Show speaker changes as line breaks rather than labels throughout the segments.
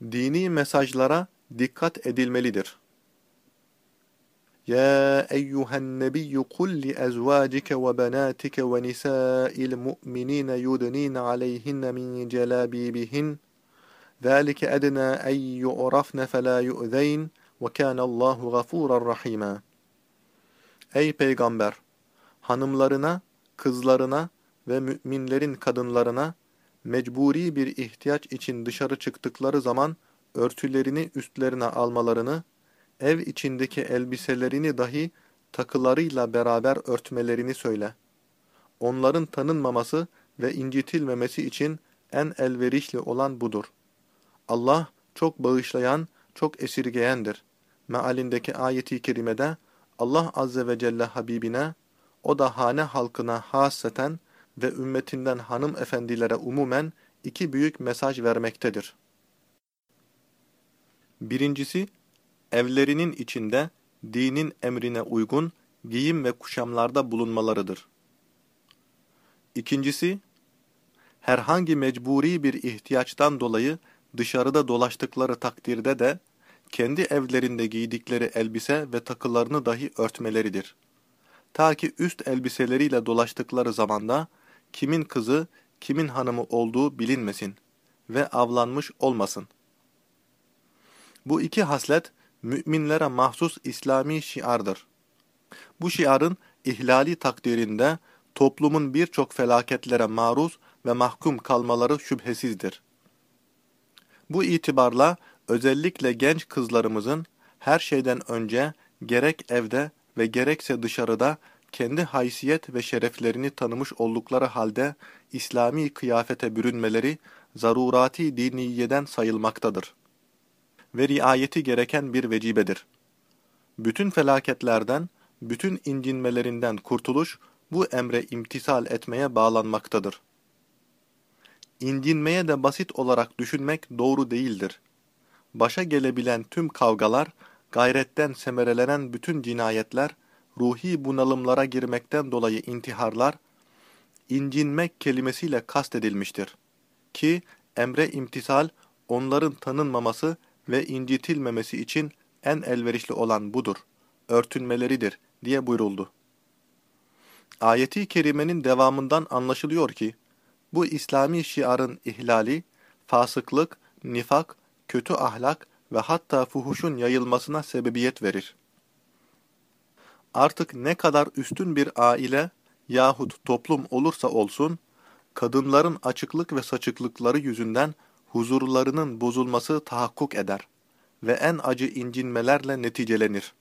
dini mesajlara dikkat edilmelidir. يا أيها النبي قل لأزواجك وبناتك ونساء المؤمنين يدنين عليهن من جلابيبهن ذلك أدنى أن يعرفن فلا يؤذين وكان الله غفورا رحيما Ey Peygamber! Hanımlarına, kızlarına ve müminlerin kadınlarına mecburi bir ihtiyaç için dışarı çıktıkları zaman örtülerini üstlerine almalarını ev içindeki elbiselerini dahi takılarıyla beraber örtmelerini söyle. Onların tanınmaması ve incitilmemesi için en elverişli olan budur. Allah çok bağışlayan, çok esirgeyendir. Mealindeki ayeti kerimede Allah Azze ve Celle Habibine, o da hane halkına haseten ve ümmetinden hanım efendilere umumen iki büyük mesaj vermektedir. Birincisi, evlerinin içinde dinin emrine uygun giyim ve kuşamlarda bulunmalarıdır. İkincisi, herhangi mecburi bir ihtiyaçtan dolayı dışarıda dolaştıkları takdirde de kendi evlerinde giydikleri elbise ve takılarını dahi örtmeleridir. Ta ki üst elbiseleriyle dolaştıkları zamanda kimin kızı, kimin hanımı olduğu bilinmesin ve avlanmış olmasın. Bu iki haslet, müminlere mahsus İslami şiardır. Bu şiarın ihlali takdirinde toplumun birçok felaketlere maruz ve mahkum kalmaları şüphesizdir. Bu itibarla özellikle genç kızlarımızın her şeyden önce gerek evde ve gerekse dışarıda kendi haysiyet ve şereflerini tanımış oldukları halde İslami kıyafete bürünmeleri zarurati diniyeden sayılmaktadır ve riayeti gereken bir vecibedir. Bütün felaketlerden, bütün incinmelerinden kurtuluş bu emre imtisal etmeye bağlanmaktadır. İncinmeye de basit olarak düşünmek doğru değildir. Başa gelebilen tüm kavgalar, gayretten semerelenen bütün cinayetler, ruhi bunalımlara girmekten dolayı intiharlar, incinmek kelimesiyle kastedilmiştir. Ki emre imtisal, onların tanınmaması ve incitilmemesi için en elverişli olan budur, örtünmeleridir diye buyruldu. Ayeti kerimenin devamından anlaşılıyor ki, bu İslami şiarın ihlali, fasıklık, nifak, kötü ahlak ve hatta fuhuşun yayılmasına sebebiyet verir. Artık ne kadar üstün bir aile yahut toplum olursa olsun, kadınların açıklık ve saçıklıkları yüzünden huzurlarının bozulması tahakkuk eder ve en acı incinmelerle neticelenir.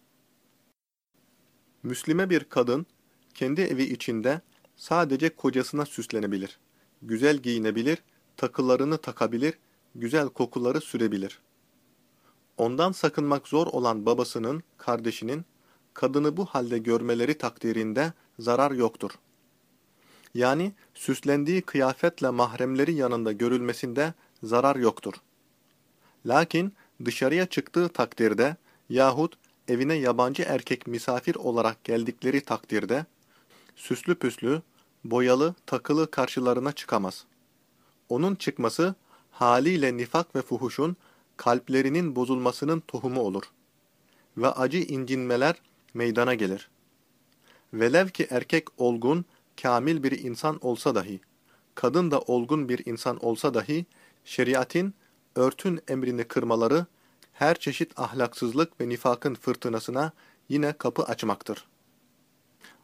Müslime bir kadın, kendi evi içinde sadece kocasına süslenebilir, güzel giyinebilir, takılarını takabilir, güzel kokuları sürebilir. Ondan sakınmak zor olan babasının, kardeşinin, kadını bu halde görmeleri takdirinde zarar yoktur. Yani süslendiği kıyafetle mahremleri yanında görülmesinde zarar yoktur. Lakin dışarıya çıktığı takdirde yahut evine yabancı erkek misafir olarak geldikleri takdirde süslü püslü, boyalı, takılı karşılarına çıkamaz. Onun çıkması haliyle nifak ve fuhuşun kalplerinin bozulmasının tohumu olur. Ve acı incinmeler meydana gelir. Velev ki erkek olgun, kamil bir insan olsa dahi, kadın da olgun bir insan olsa dahi, şeriatin örtün emrini kırmaları, her çeşit ahlaksızlık ve nifakın fırtınasına yine kapı açmaktır.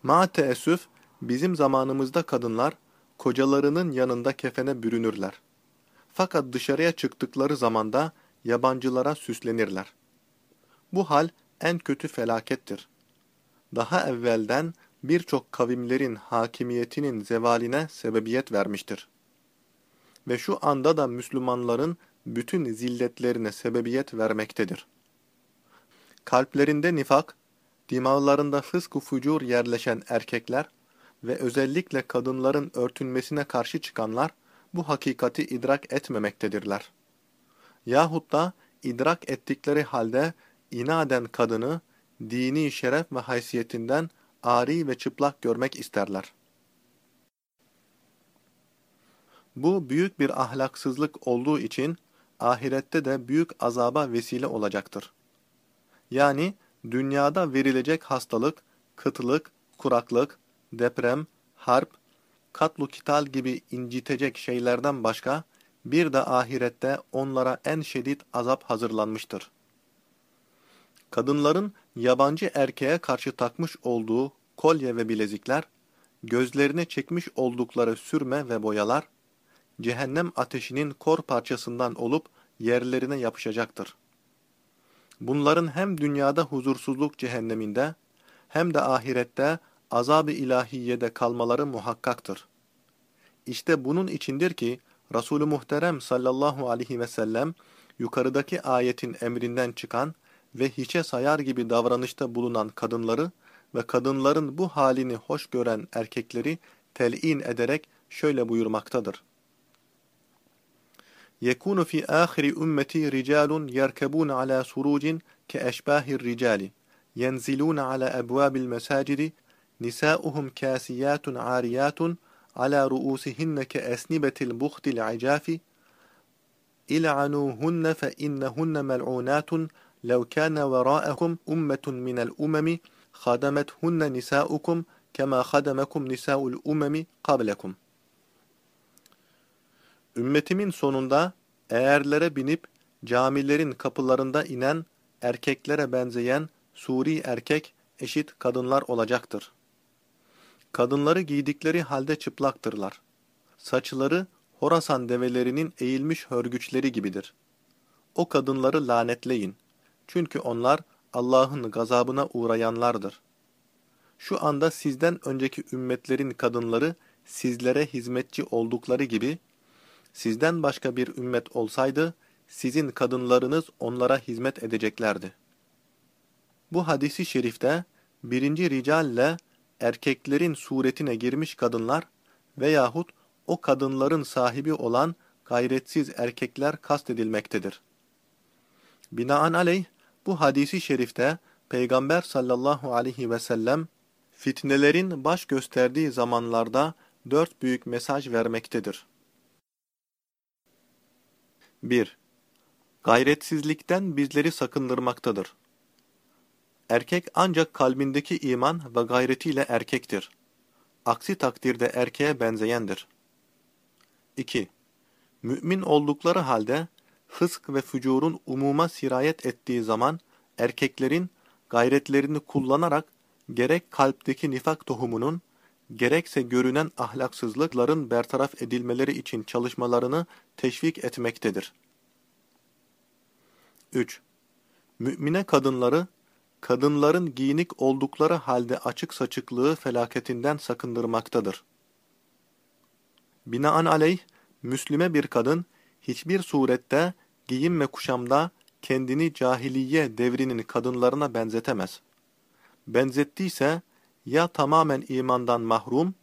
Ma teessüf, bizim zamanımızda kadınlar, kocalarının yanında kefene bürünürler. Fakat dışarıya çıktıkları zamanda yabancılara süslenirler. Bu hal en kötü felakettir. Daha evvelden birçok kavimlerin hakimiyetinin zevaline sebebiyet vermiştir. Ve şu anda da Müslümanların bütün zilletlerine sebebiyet vermektedir. Kalplerinde nifak, dimağlarında fısk-ı fucur yerleşen erkekler ve özellikle kadınların örtünmesine karşı çıkanlar bu hakikati idrak etmemektedirler. Yahut da idrak ettikleri halde inaden kadını dini şeref ve haysiyetinden ari ve çıplak görmek isterler. Bu büyük bir ahlaksızlık olduğu için ahirette de büyük azaba vesile olacaktır. Yani dünyada verilecek hastalık, kıtlık, kuraklık, deprem, harp, katlu kital gibi incitecek şeylerden başka, bir de ahirette onlara en şiddet azap hazırlanmıştır. Kadınların yabancı erkeğe karşı takmış olduğu kolye ve bilezikler, gözlerine çekmiş oldukları sürme ve boyalar, cehennem ateşinin kor parçasından olup yerlerine yapışacaktır. Bunların hem dünyada huzursuzluk cehenneminde, hem de ahirette azab-ı ilahiyede kalmaları muhakkaktır. İşte bunun içindir ki, Resulü Muhterem sallallahu aleyhi ve sellem, yukarıdaki ayetin emrinden çıkan ve hiçe sayar gibi davranışta bulunan kadınları ve kadınların bu halini hoş gören erkekleri telin ederek şöyle buyurmaktadır. يكون في آخر أمتي رجال يركبون على سروج كأشباه الرجال ينزلون على أبواب المساجد نساؤهم كاسيات عاريات على رؤوسهن كأسنبة البخت العجاف إلعنوهن فإنهن ملعونات لو كان وراءكم أمة من الأمم خدمتهن نساؤكم كما خدمكم نساء الأمم قبلكم Ümmetimin sonunda eğerlere binip camilerin kapılarında inen erkeklere benzeyen suri erkek eşit kadınlar olacaktır. Kadınları giydikleri halde çıplaktırlar. Saçları Horasan develerinin eğilmiş hörgüçleri gibidir. O kadınları lanetleyin. Çünkü onlar Allah'ın gazabına uğrayanlardır. Şu anda sizden önceki ümmetlerin kadınları sizlere hizmetçi oldukları gibi, sizden başka bir ümmet olsaydı, sizin kadınlarınız onlara hizmet edeceklerdi. Bu hadisi şerifte, birinci ricalle erkeklerin suretine girmiş kadınlar veyahut o kadınların sahibi olan gayretsiz erkekler kastedilmektedir. Binaenaleyh, bu hadisi şerifte Peygamber sallallahu aleyhi ve sellem fitnelerin baş gösterdiği zamanlarda dört büyük mesaj vermektedir. 1. Gayretsizlikten bizleri sakındırmaktadır. Erkek ancak kalbindeki iman ve gayretiyle erkektir. Aksi takdirde erkeğe benzeyendir. 2. Mümin oldukları halde fısk ve fücurun umuma sirayet ettiği zaman erkeklerin gayretlerini kullanarak gerek kalpteki nifak tohumunun, gerekse görünen ahlaksızlıkların bertaraf edilmeleri için çalışmalarını teşvik etmektedir. 3. Mümine kadınları, kadınların giyinik oldukları halde açık saçıklığı felaketinden sakındırmaktadır. Binaenaleyh, Müslüme bir kadın, hiçbir surette giyim ve kuşamda kendini cahiliye devrinin kadınlarına benzetemez. Benzettiyse ya tamamen imandan mahrum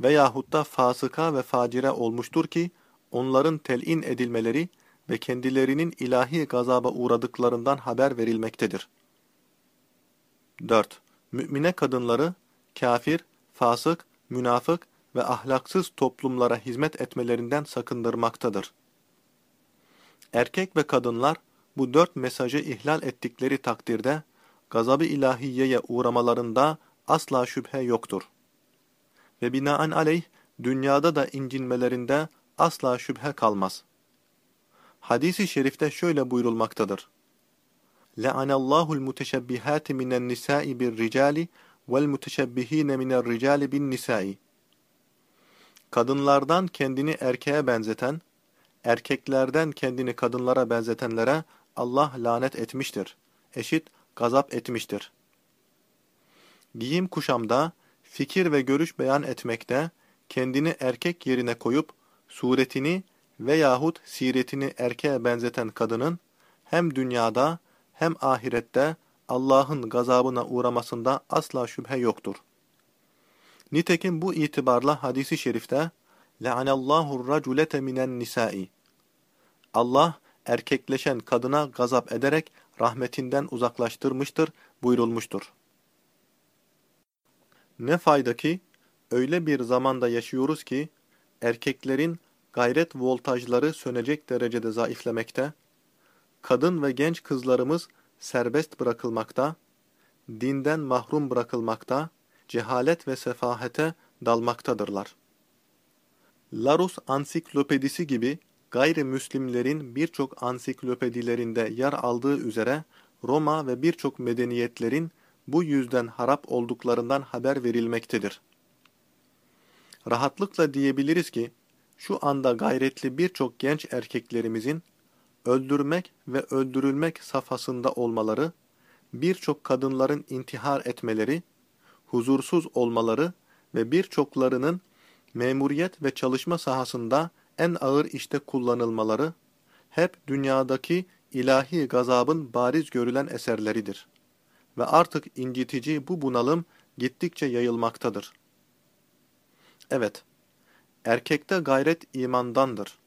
veyahut da fasıka ve facire olmuştur ki onların telin edilmeleri ve kendilerinin ilahi gazaba uğradıklarından haber verilmektedir. 4. Mümine kadınları kafir, fasık, münafık ve ahlaksız toplumlara hizmet etmelerinden sakındırmaktadır. Erkek ve kadınlar bu dört mesajı ihlal ettikleri takdirde gazabı ilahiyeye uğramalarında asla şüphe yoktur. Ve binaenaleyh dünyada da incinmelerinde asla şüphe kalmaz. Hadis-i şerifte şöyle buyurulmaktadır. Minen nisa'i bir ricali vel muteşebbihine miner ricali bin nisa'i. Kadınlardan kendini erkeğe benzeten, erkeklerden kendini kadınlara benzetenlere Allah lanet etmiştir. Eşit gazap etmiştir. Giyim kuşamda, fikir ve görüş beyan etmekte, kendini erkek yerine koyup, suretini veyahut siretini erkeğe benzeten kadının, hem dünyada hem ahirette Allah'ın gazabına uğramasında asla şüphe yoktur. Nitekim bu itibarla hadisi şerifte, لَعَنَ الرَّجُلَةَ مِنَ النِّسَاءِ Allah, erkekleşen kadına gazap ederek rahmetinden uzaklaştırmıştır buyurulmuştur. Ne fayda ki, öyle bir zamanda yaşıyoruz ki, erkeklerin gayret voltajları sönecek derecede zayıflemekte, kadın ve genç kızlarımız serbest bırakılmakta, dinden mahrum bırakılmakta, cehalet ve sefahete dalmaktadırlar. Larus Ansiklopedisi gibi gayrimüslimlerin birçok ansiklopedilerinde yer aldığı üzere Roma ve birçok medeniyetlerin bu yüzden harap olduklarından haber verilmektedir. Rahatlıkla diyebiliriz ki, şu anda gayretli birçok genç erkeklerimizin öldürmek ve öldürülmek safhasında olmaları, birçok kadınların intihar etmeleri, huzursuz olmaları ve birçoklarının memuriyet ve çalışma sahasında en ağır işte kullanılmaları, hep dünyadaki ilahi gazabın bariz görülen eserleridir. Ve artık incitici bu bunalım gittikçe yayılmaktadır. Evet, erkekte gayret imandandır.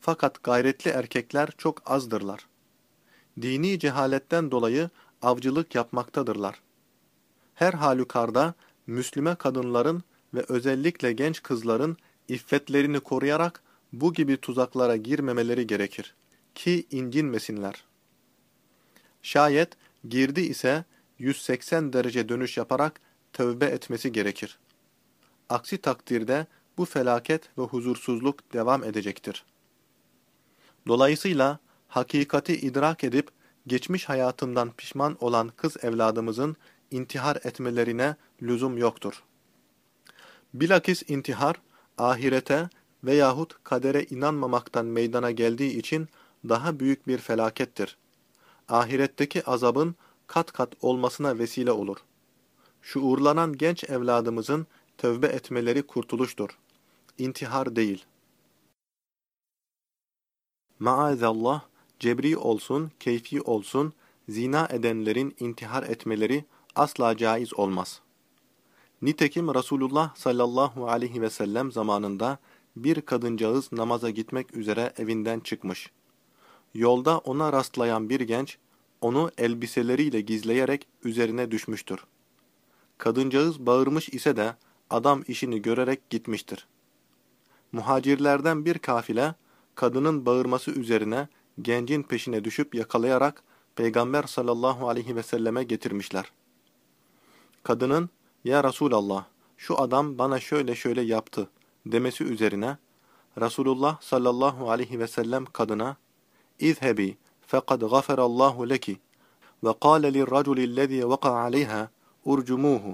Fakat gayretli erkekler çok azdırlar. Dini cehaletten dolayı avcılık yapmaktadırlar. Her halükarda Müslüme kadınların ve özellikle genç kızların iffetlerini koruyarak bu gibi tuzaklara girmemeleri gerekir ki incinmesinler. Şayet girdi ise 180 derece dönüş yaparak tövbe etmesi gerekir. Aksi takdirde bu felaket ve huzursuzluk devam edecektir. Dolayısıyla hakikati idrak edip geçmiş hayatından pişman olan kız evladımızın intihar etmelerine lüzum yoktur. Bilakis intihar, ahirete veyahut kadere inanmamaktan meydana geldiği için daha büyük bir felakettir. Ahiretteki azabın kat kat olmasına vesile olur. Şuurlanan genç evladımızın tövbe etmeleri kurtuluştur. İntihar değil. Maazallah, cebri olsun, keyfi olsun, zina edenlerin intihar etmeleri asla caiz olmaz. Nitekim Resulullah sallallahu aleyhi ve sellem zamanında bir kadıncağız namaza gitmek üzere evinden çıkmış. Yolda ona rastlayan bir genç, onu elbiseleriyle gizleyerek üzerine düşmüştür. Kadıncağız bağırmış ise de adam işini görerek gitmiştir. Muhacirlerden bir kafile, kadının bağırması üzerine gencin peşine düşüp yakalayarak Peygamber sallallahu aleyhi ve selleme getirmişler. Kadının, ''Ya Resulallah, şu adam bana şöyle şöyle yaptı.'' demesi üzerine Resulullah sallallahu aleyhi ve sellem kadına اِذْهَبِي فَقَدْ غَفَرَ اللّٰهُ لَكِ وَقَالَ لِلرَّجُلِ الَّذ۪ي وَقَعَ عَلَيْهَا اُرْجُمُوهُ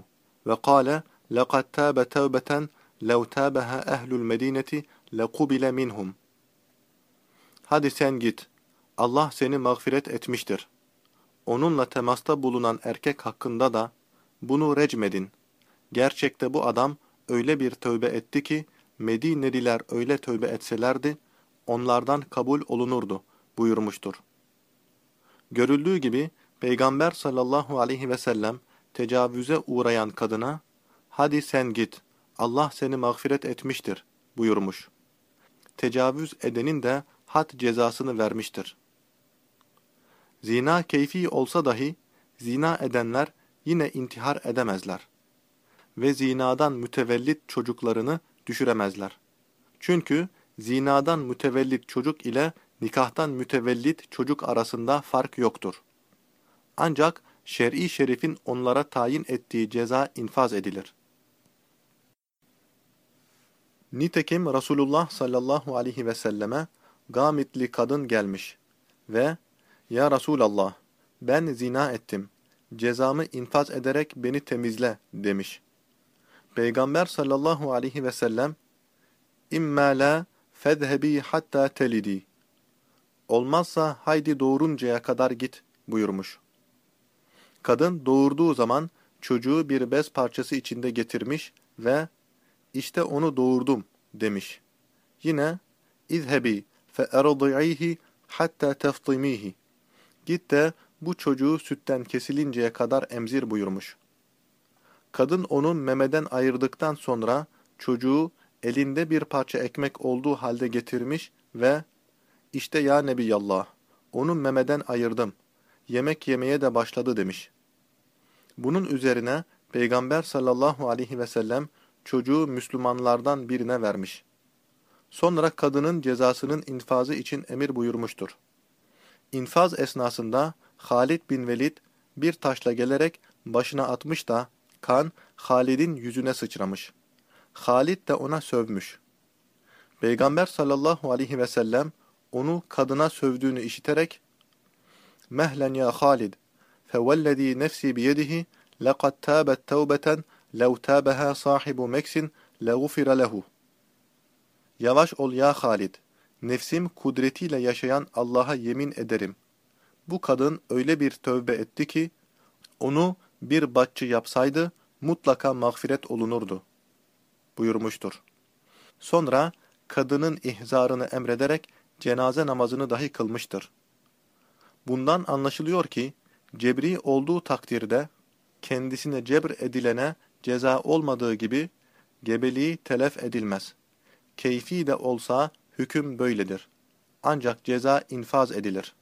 وَقَالَ لَقَدْ تَابَ تَوْبَةً لَوْ تَابَهَا اَهْلُ الْمَد۪ينَةِ لَقُبِلَ مِنْهُمْ Hadi sen git. Allah seni mağfiret etmiştir. Onunla temasta bulunan erkek hakkında da bunu recmedin. Gerçekte bu adam öyle bir tövbe etti ki Medineliler öyle tövbe etselerdi onlardan kabul olunurdu buyurmuştur. Görüldüğü gibi Peygamber sallallahu aleyhi ve sellem tecavüze uğrayan kadına hadi sen git Allah seni mağfiret etmiştir buyurmuş. Tecavüz edenin de had cezasını vermiştir. Zina keyfi olsa dahi zina edenler yine intihar edemezler ve zinadan mütevellit çocuklarını düşüremezler. Çünkü zinadan mütevellit çocuk ile nikahtan mütevellit çocuk arasında fark yoktur. Ancak şer'i şerifin onlara tayin ettiği ceza infaz edilir. Nitekim Resulullah sallallahu aleyhi ve selleme gamitli kadın gelmiş ve ''Ya Resulallah, ben zina ettim, cezamı infaz ederek beni temizle.'' demiş. Peygamber sallallahu aleyhi ve sellem İmmâ la fedhebi hatta telidi Olmazsa haydi doğuruncaya kadar git buyurmuş. Kadın doğurduğu zaman çocuğu bir bez parçası içinde getirmiş ve işte onu doğurdum demiş. Yine İzhebi fe erdi'ihi hatta teftimihi Git de bu çocuğu sütten kesilinceye kadar emzir buyurmuş. Kadın onu memeden ayırdıktan sonra çocuğu elinde bir parça ekmek olduğu halde getirmiş ve işte ya Nebiyallah onu memeden ayırdım. Yemek yemeye de başladı demiş. Bunun üzerine Peygamber sallallahu aleyhi ve sellem çocuğu Müslümanlardan birine vermiş. Sonra kadının cezasının infazı için emir buyurmuştur. infaz esnasında Halid bin Velid bir taşla gelerek başına atmış da kan Halid'in yüzüne sıçramış. Halid de ona sövmüş. Peygamber sallallahu aleyhi ve sellem onu kadına sövdüğünü işiterek Mehlen ya Halid fevellezî nefsi biyedihi لَقَدْ تَابَتْ تَوْبَةً لَوْ تَابَهَا صَاحِبُ مَكْسٍ لَغُفِرَ لَهُ Yavaş ol ya Halid. Nefsim kudretiyle yaşayan Allah'a yemin ederim. Bu kadın öyle bir tövbe etti ki, onu bir batçı yapsaydı mutlaka mağfiret olunurdu. Buyurmuştur. Sonra kadının ihzarını emrederek cenaze namazını dahi kılmıştır. Bundan anlaşılıyor ki, cebri olduğu takdirde kendisine cebr edilene ceza olmadığı gibi gebeliği telef edilmez. Keyfi de olsa hüküm böyledir. Ancak ceza infaz edilir.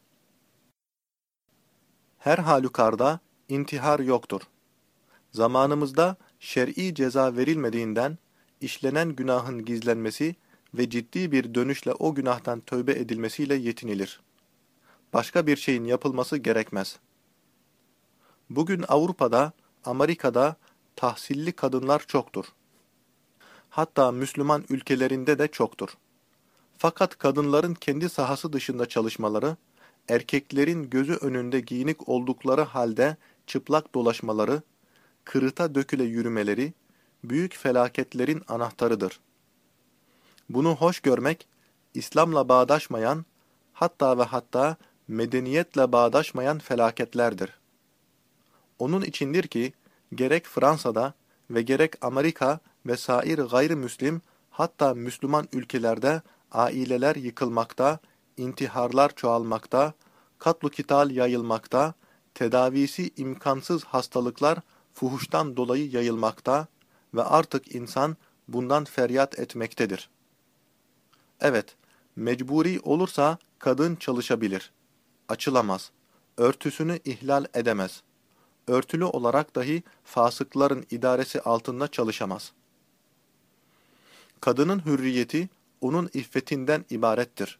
Her halükarda intihar yoktur. Zamanımızda şer'i ceza verilmediğinden işlenen günahın gizlenmesi ve ciddi bir dönüşle o günahtan tövbe edilmesiyle yetinilir. Başka bir şeyin yapılması gerekmez. Bugün Avrupa'da, Amerika'da tahsilli kadınlar çoktur. Hatta Müslüman ülkelerinde de çoktur. Fakat kadınların kendi sahası dışında çalışmaları, erkeklerin gözü önünde giyinik oldukları halde çıplak dolaşmaları, kırıta döküle yürümeleri, büyük felaketlerin anahtarıdır. Bunu hoş görmek, İslam'la bağdaşmayan, hatta ve hatta medeniyetle bağdaşmayan felaketlerdir. Onun içindir ki, gerek Fransa'da ve gerek Amerika ve sair gayrimüslim, hatta Müslüman ülkelerde aileler yıkılmakta, intiharlar çoğalmakta, katlu kital yayılmakta, tedavisi imkansız hastalıklar fuhuştan dolayı yayılmakta ve artık insan bundan feryat etmektedir. Evet, mecburi olursa kadın çalışabilir. Açılamaz. Örtüsünü ihlal edemez. Örtülü olarak dahi fasıkların idaresi altında çalışamaz. Kadının hürriyeti, onun iffetinden ibarettir.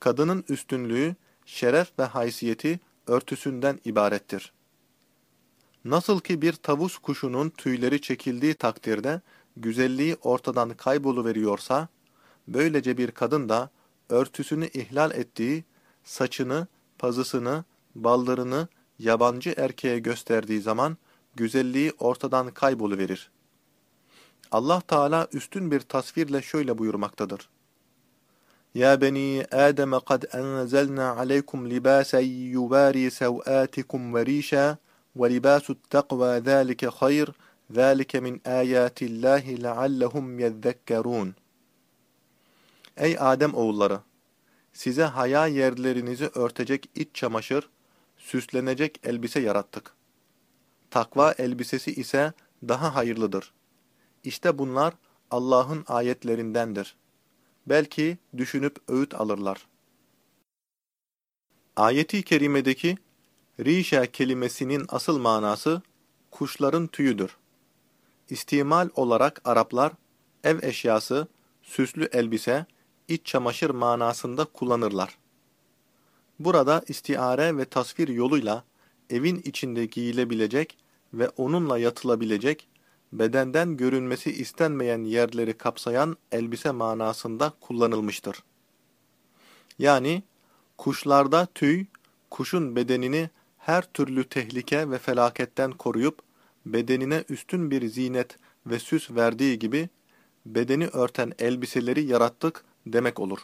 Kadının üstünlüğü, şeref ve haysiyeti örtüsünden ibarettir. Nasıl ki bir tavus kuşunun tüyleri çekildiği takdirde güzelliği ortadan kayboluveriyorsa, böylece bir kadın da örtüsünü ihlal ettiği, saçını, pazısını, ballarını yabancı erkeğe gösterdiği zaman güzelliği ortadan kayboluverir. Allah Teala üstün bir tasvirle şöyle buyurmaktadır. Beni Adem kad enzelna aleykum libasen yubari sevatikum ve rişa ve libasut takva zalike hayr zalike min ayatillahi leallehum yezzekkerun. Ey Adem oğulları! Size haya yerlerinizi örtecek iç çamaşır, süslenecek elbise yarattık. Takva elbisesi ise daha hayırlıdır. İşte bunlar Allah'ın ayetlerindendir. Belki düşünüp öğüt alırlar. Ayeti kerimedeki rişa kelimesinin asıl manası kuşların tüyüdür. İstimal olarak Araplar ev eşyası, süslü elbise, iç çamaşır manasında kullanırlar. Burada istiare ve tasvir yoluyla evin içinde giyilebilecek ve onunla yatılabilecek bedenden görünmesi istenmeyen yerleri kapsayan elbise manasında kullanılmıştır. Yani kuşlarda tüy, kuşun bedenini her türlü tehlike ve felaketten koruyup bedenine üstün bir zinet ve süs verdiği gibi bedeni örten elbiseleri yarattık demek olur.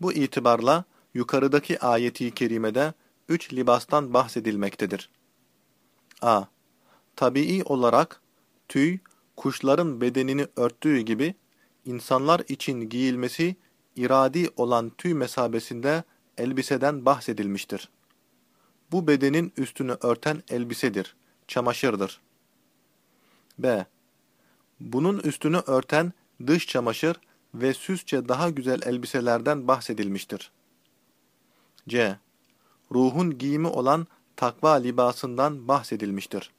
Bu itibarla yukarıdaki ayeti kerimede üç libastan bahsedilmektedir. a. Tabii olarak tüy, kuşların bedenini örttüğü gibi insanlar için giyilmesi iradi olan tüy mesabesinde elbiseden bahsedilmiştir. Bu bedenin üstünü örten elbisedir, çamaşırdır. B. Bunun üstünü örten dış çamaşır ve süsçe daha güzel elbiselerden bahsedilmiştir. C. Ruhun giyimi olan takva libasından bahsedilmiştir.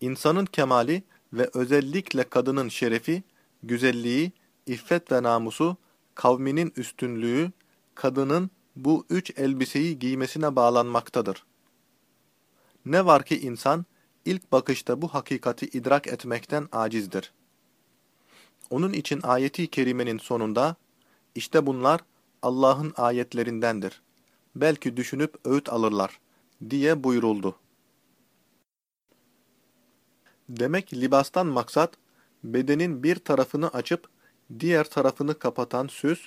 İnsanın kemali ve özellikle kadının şerefi, güzelliği, iffet ve namusu, kavminin üstünlüğü, kadının bu üç elbiseyi giymesine bağlanmaktadır. Ne var ki insan, ilk bakışta bu hakikati idrak etmekten acizdir. Onun için ayeti kerimenin sonunda, işte bunlar Allah'ın ayetlerindendir. Belki düşünüp öğüt alırlar, diye buyuruldu. Demek libastan maksat, bedenin bir tarafını açıp, diğer tarafını kapatan süs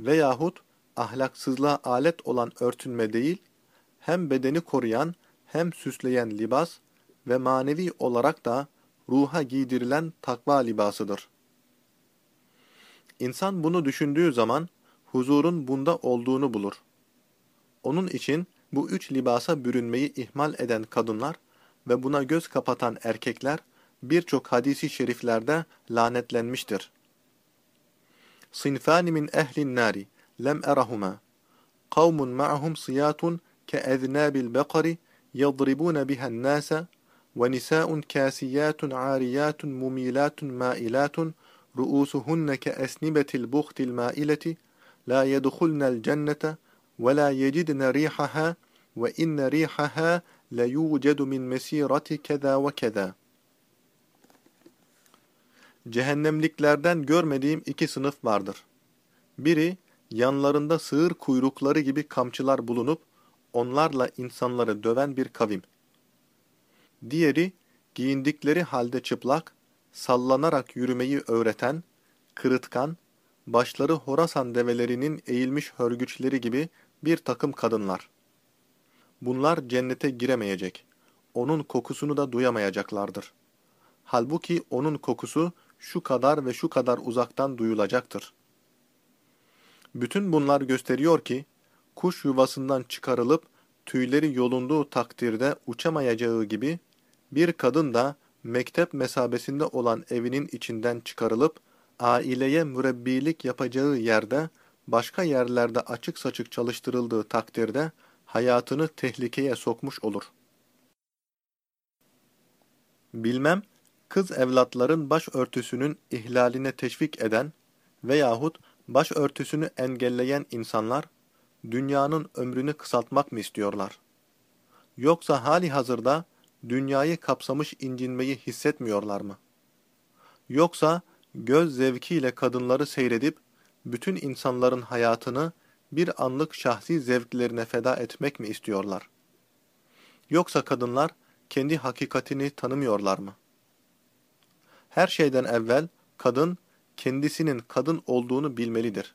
veyahut ahlaksızlığa alet olan örtünme değil, hem bedeni koruyan hem süsleyen libas ve manevi olarak da ruha giydirilen takva libasıdır. İnsan bunu düşündüğü zaman huzurun bunda olduğunu bulur. Onun için bu üç libasa bürünmeyi ihmal eden kadınlar ve buna göz kapatan erkekler birçok hadisi şeriflerde lanetlenmiştir. Sinfani min ehlin nari lem erahuma kavmun ma'hum siyatun ke'eznabil bekari yadribuna biha'n nasa ve nisa'un kasiyatun ariyatun mumilatun mailatun رؤوسهن كأسنبة البخت المائلة لا يدخلن الجنة ولا يجدن ريحها وإن ريحها ليوجد من مسيرة كذا وكذا Cehennemliklerden görmediğim iki sınıf vardır. Biri, yanlarında sığır kuyrukları gibi kamçılar bulunup, onlarla insanları döven bir kavim. Diğeri, giyindikleri halde çıplak, sallanarak yürümeyi öğreten, kırıtkan, başları Horasan develerinin eğilmiş hörgüçleri gibi bir takım kadınlar. Bunlar cennete giremeyecek, onun kokusunu da duyamayacaklardır. Halbuki onun kokusu şu kadar ve şu kadar uzaktan duyulacaktır. Bütün bunlar gösteriyor ki, kuş yuvasından çıkarılıp tüyleri yolunduğu takdirde uçamayacağı gibi, bir kadın da mektep mesabesinde olan evinin içinden çıkarılıp, aileye mürebbilik yapacağı yerde, başka yerlerde açık saçık çalıştırıldığı takdirde, hayatını tehlikeye sokmuş olur. Bilmem, kız evlatların başörtüsünün ihlaline teşvik eden veyahut başörtüsünü engelleyen insanlar, dünyanın ömrünü kısaltmak mı istiyorlar? Yoksa hali hazırda, dünyayı kapsamış incinmeyi hissetmiyorlar mı? Yoksa göz zevkiyle kadınları seyredip bütün insanların hayatını bir anlık şahsi zevklerine feda etmek mi istiyorlar? Yoksa kadınlar kendi hakikatini tanımıyorlar mı? Her şeyden evvel kadın kendisinin kadın olduğunu bilmelidir.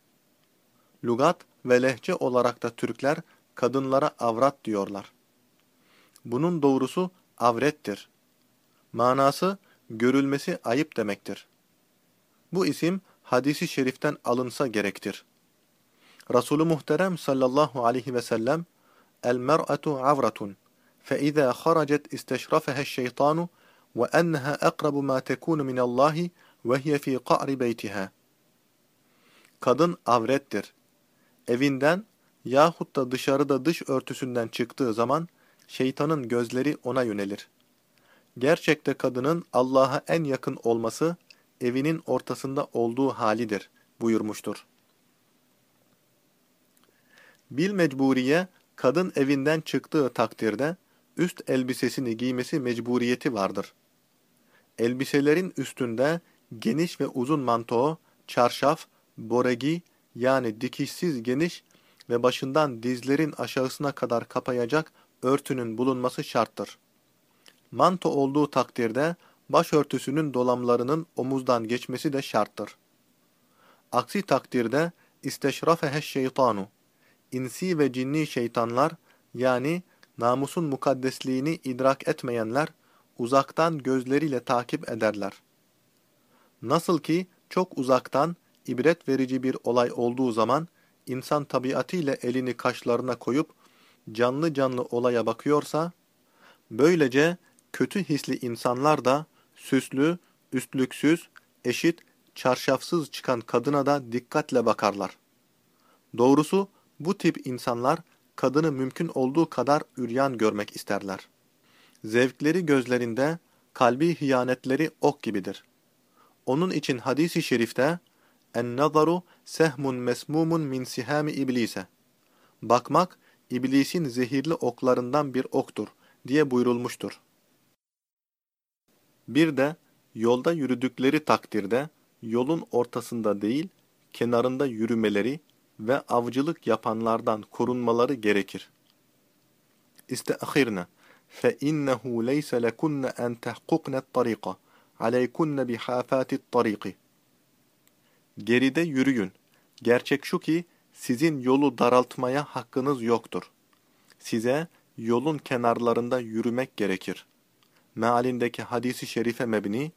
Lugat ve lehçe olarak da Türkler kadınlara avrat diyorlar. Bunun doğrusu avrettir. Manası görülmesi ayıp demektir. Bu isim hadisi şeriften alınsa gerektir. Resulü Muhterem sallallahu aleyhi ve sellem El mer'atu avratun fe izâ haracet isteşrafehe şeytanu ve enneha akrabu ma tekunu minallahi ve hiye fi qa'ri beytiha. Kadın avrettir. Evinden yahut da dışarıda dış örtüsünden çıktığı zaman şeytanın gözleri ona yönelir. Gerçekte kadının Allah'a en yakın olması, evinin ortasında olduğu halidir, buyurmuştur. Bil mecburiye, kadın evinden çıktığı takdirde, üst elbisesini giymesi mecburiyeti vardır. Elbiselerin üstünde geniş ve uzun manto, çarşaf, boregi yani dikişsiz geniş ve başından dizlerin aşağısına kadar kapayacak örtünün bulunması şarttır. Manto olduğu takdirde başörtüsünün dolamlarının omuzdan geçmesi de şarttır. Aksi takdirde isteşrafehe şeytanu, insi ve cinni şeytanlar yani namusun mukaddesliğini idrak etmeyenler uzaktan gözleriyle takip ederler. Nasıl ki çok uzaktan ibret verici bir olay olduğu zaman insan tabiatıyla elini kaşlarına koyup canlı canlı olaya bakıyorsa, böylece kötü hisli insanlar da süslü, üstlüksüz, eşit, çarşafsız çıkan kadına da dikkatle bakarlar. Doğrusu bu tip insanlar kadını mümkün olduğu kadar üryan görmek isterler. Zevkleri gözlerinde, kalbi hiyanetleri ok gibidir. Onun için hadis-i şerifte, En-nazaru sehmun mesmumun min sihami iblise. Bakmak, iblisin zehirli oklarından bir oktur diye buyurulmuştur. Bir de yolda yürüdükleri takdirde yolun ortasında değil, kenarında yürümeleri ve avcılık yapanlardan korunmaları gerekir. İstehirne fe innehu leyse lekunne en tehkuknet tarika aleykunne bihafatit tariki Geride yürüyün. Gerçek şu ki sizin yolu daraltmaya hakkınız yoktur. Size yolun kenarlarında yürümek gerekir. Mealindeki hadisi şerife mebni,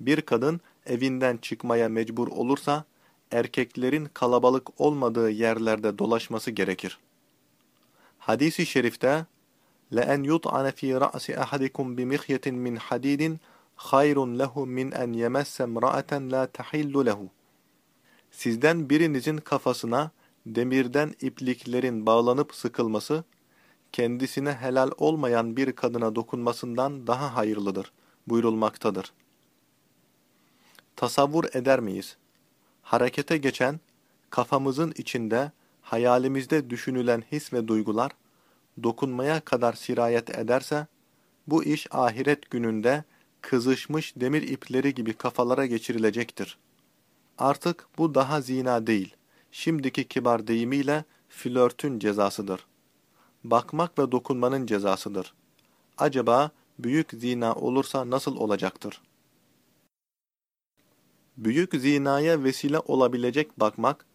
bir kadın evinden çıkmaya mecbur olursa erkeklerin kalabalık olmadığı yerlerde dolaşması gerekir. Hadis-i şerifte, لَاَنْ يُطْعَنَ ف۪ي رَأْسِ أَحَدِكُمْ بِمِخْيَةٍ مِنْ حَد۪يدٍ خَيْرٌ لَهُ مِنْ اَنْ يَمَسَّ امْرَأَةً لَا تَحِلُّ لَهُ Sizden birinizin kafasına demirden ipliklerin bağlanıp sıkılması, kendisine helal olmayan bir kadına dokunmasından daha hayırlıdır buyurulmaktadır. Tasavvur eder miyiz? Harekete geçen, kafamızın içinde, hayalimizde düşünülen his ve duygular, dokunmaya kadar sirayet ederse, bu iş ahiret gününde kızışmış demir ipleri gibi kafalara geçirilecektir. Artık bu daha zina değil, şimdiki kibar deyimiyle flörtün cezasıdır. Bakmak ve dokunmanın cezasıdır. Acaba büyük zina olursa nasıl olacaktır? Büyük zinaya vesile olabilecek bakmak,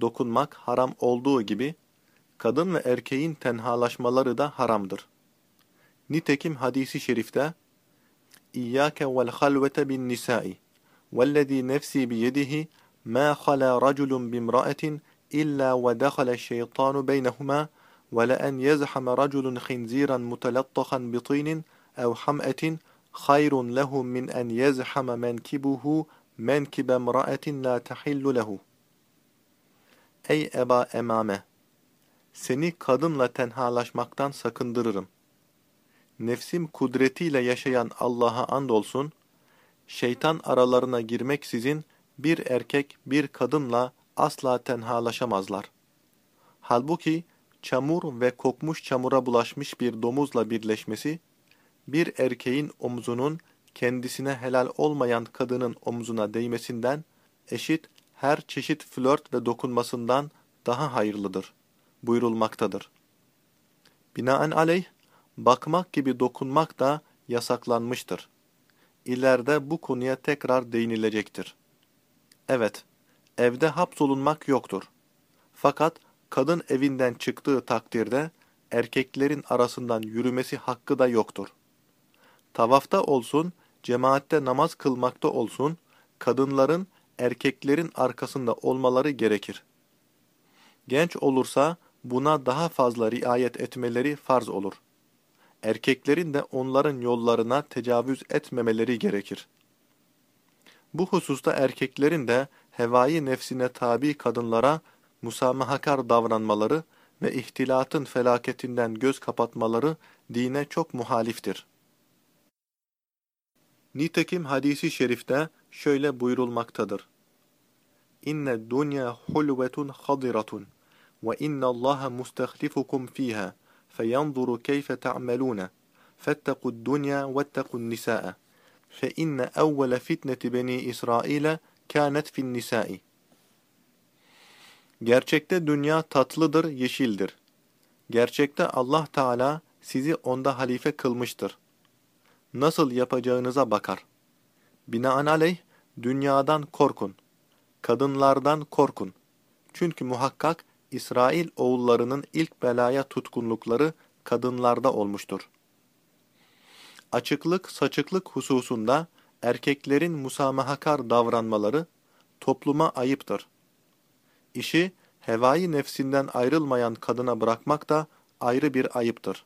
dokunmak haram olduğu gibi, kadın ve erkeğin tenhalaşmaları da haramdır. Nitekim hadisi şerifte, İyyâke vel halvete bin nisâi, vellezî nefsî biyedihi, مَا خَلَى رَجُلٌ بِامْرَأَةٍ إِلَّا وَدَخَلَ الشَّيْطَانُ بَيْنَهُمَا وَلَأَنْ يَزْحَمَ رَجُلٌ خِنْزِيرًا مُتَلَطَّخًا بِطِينٍ أَوْ حَمْأَةٍ خَيْرٌ لَهُ مِنْ أَنْ يَزْحَمَ مَنْكِبُهُ men menkibe mra'etin la tahillu lehu. Ey Eba Emame! Seni kadınla tenhalaşmaktan sakındırırım. Nefsim kudretiyle yaşayan Allah'a andolsun, şeytan aralarına girmeksizin bir erkek bir kadınla asla tenhalaşamazlar. Halbuki çamur ve kokmuş çamura bulaşmış bir domuzla birleşmesi, bir erkeğin omzunun kendisine helal olmayan kadının omzuna değmesinden eşit her çeşit flört ve dokunmasından daha hayırlıdır buyurulmaktadır. Binaenaleyh, bakmak gibi dokunmak da yasaklanmıştır. İleride bu konuya tekrar değinilecektir. Evet, evde hapsolunmak yoktur. Fakat kadın evinden çıktığı takdirde erkeklerin arasından yürümesi hakkı da yoktur. Tavafta olsun, cemaatte namaz kılmakta olsun, kadınların erkeklerin arkasında olmaları gerekir. Genç olursa buna daha fazla riayet etmeleri farz olur. Erkeklerin de onların yollarına tecavüz etmemeleri gerekir. Bu hususta erkeklerin de hevai nefsine tabi kadınlara musamahakar davranmaları ve ihtilatın felaketinden göz kapatmaları dine çok muhaliftir. Nitekim hadisi şerifte şöyle buyurulmaktadır. İnne dunya hulvetun hadiratun ve inna Allaha mustahlifukum fiha feyanzuru keyfe ta'maluna fettequd dunya vettequn nisaa fe inne evvele fitneti beni İsrail'e kânet fin nisai. Gerçekte dünya tatlıdır, yeşildir. Gerçekte Allah Teala sizi onda halife kılmıştır. Nasıl yapacağınıza bakar. Binaenaleyh dünyadan korkun. Kadınlardan korkun. Çünkü muhakkak İsrail oğullarının ilk belaya tutkunlukları kadınlarda olmuştur açıklık saçıklık hususunda erkeklerin musamahakar davranmaları topluma ayıptır. İşi hevai nefsinden ayrılmayan kadına bırakmak da ayrı bir ayıptır.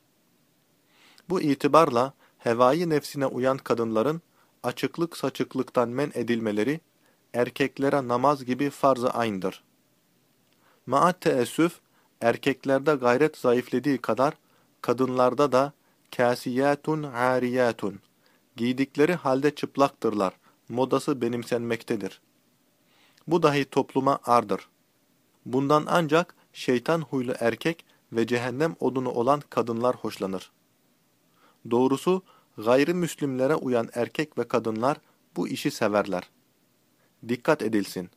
Bu itibarla hevai nefsine uyan kadınların açıklık saçıklıktan men edilmeleri erkeklere namaz gibi farz-ı aynıdır. Maat teessüf, erkeklerde gayret zayıflediği kadar kadınlarda da Kâsiyâtun âriyâtun. Giydikleri halde çıplaktırlar. Modası benimsenmektedir. Bu dahi topluma ardır. Bundan ancak şeytan huylu erkek ve cehennem odunu olan kadınlar hoşlanır. Doğrusu gayrimüslimlere uyan erkek ve kadınlar bu işi severler. Dikkat edilsin.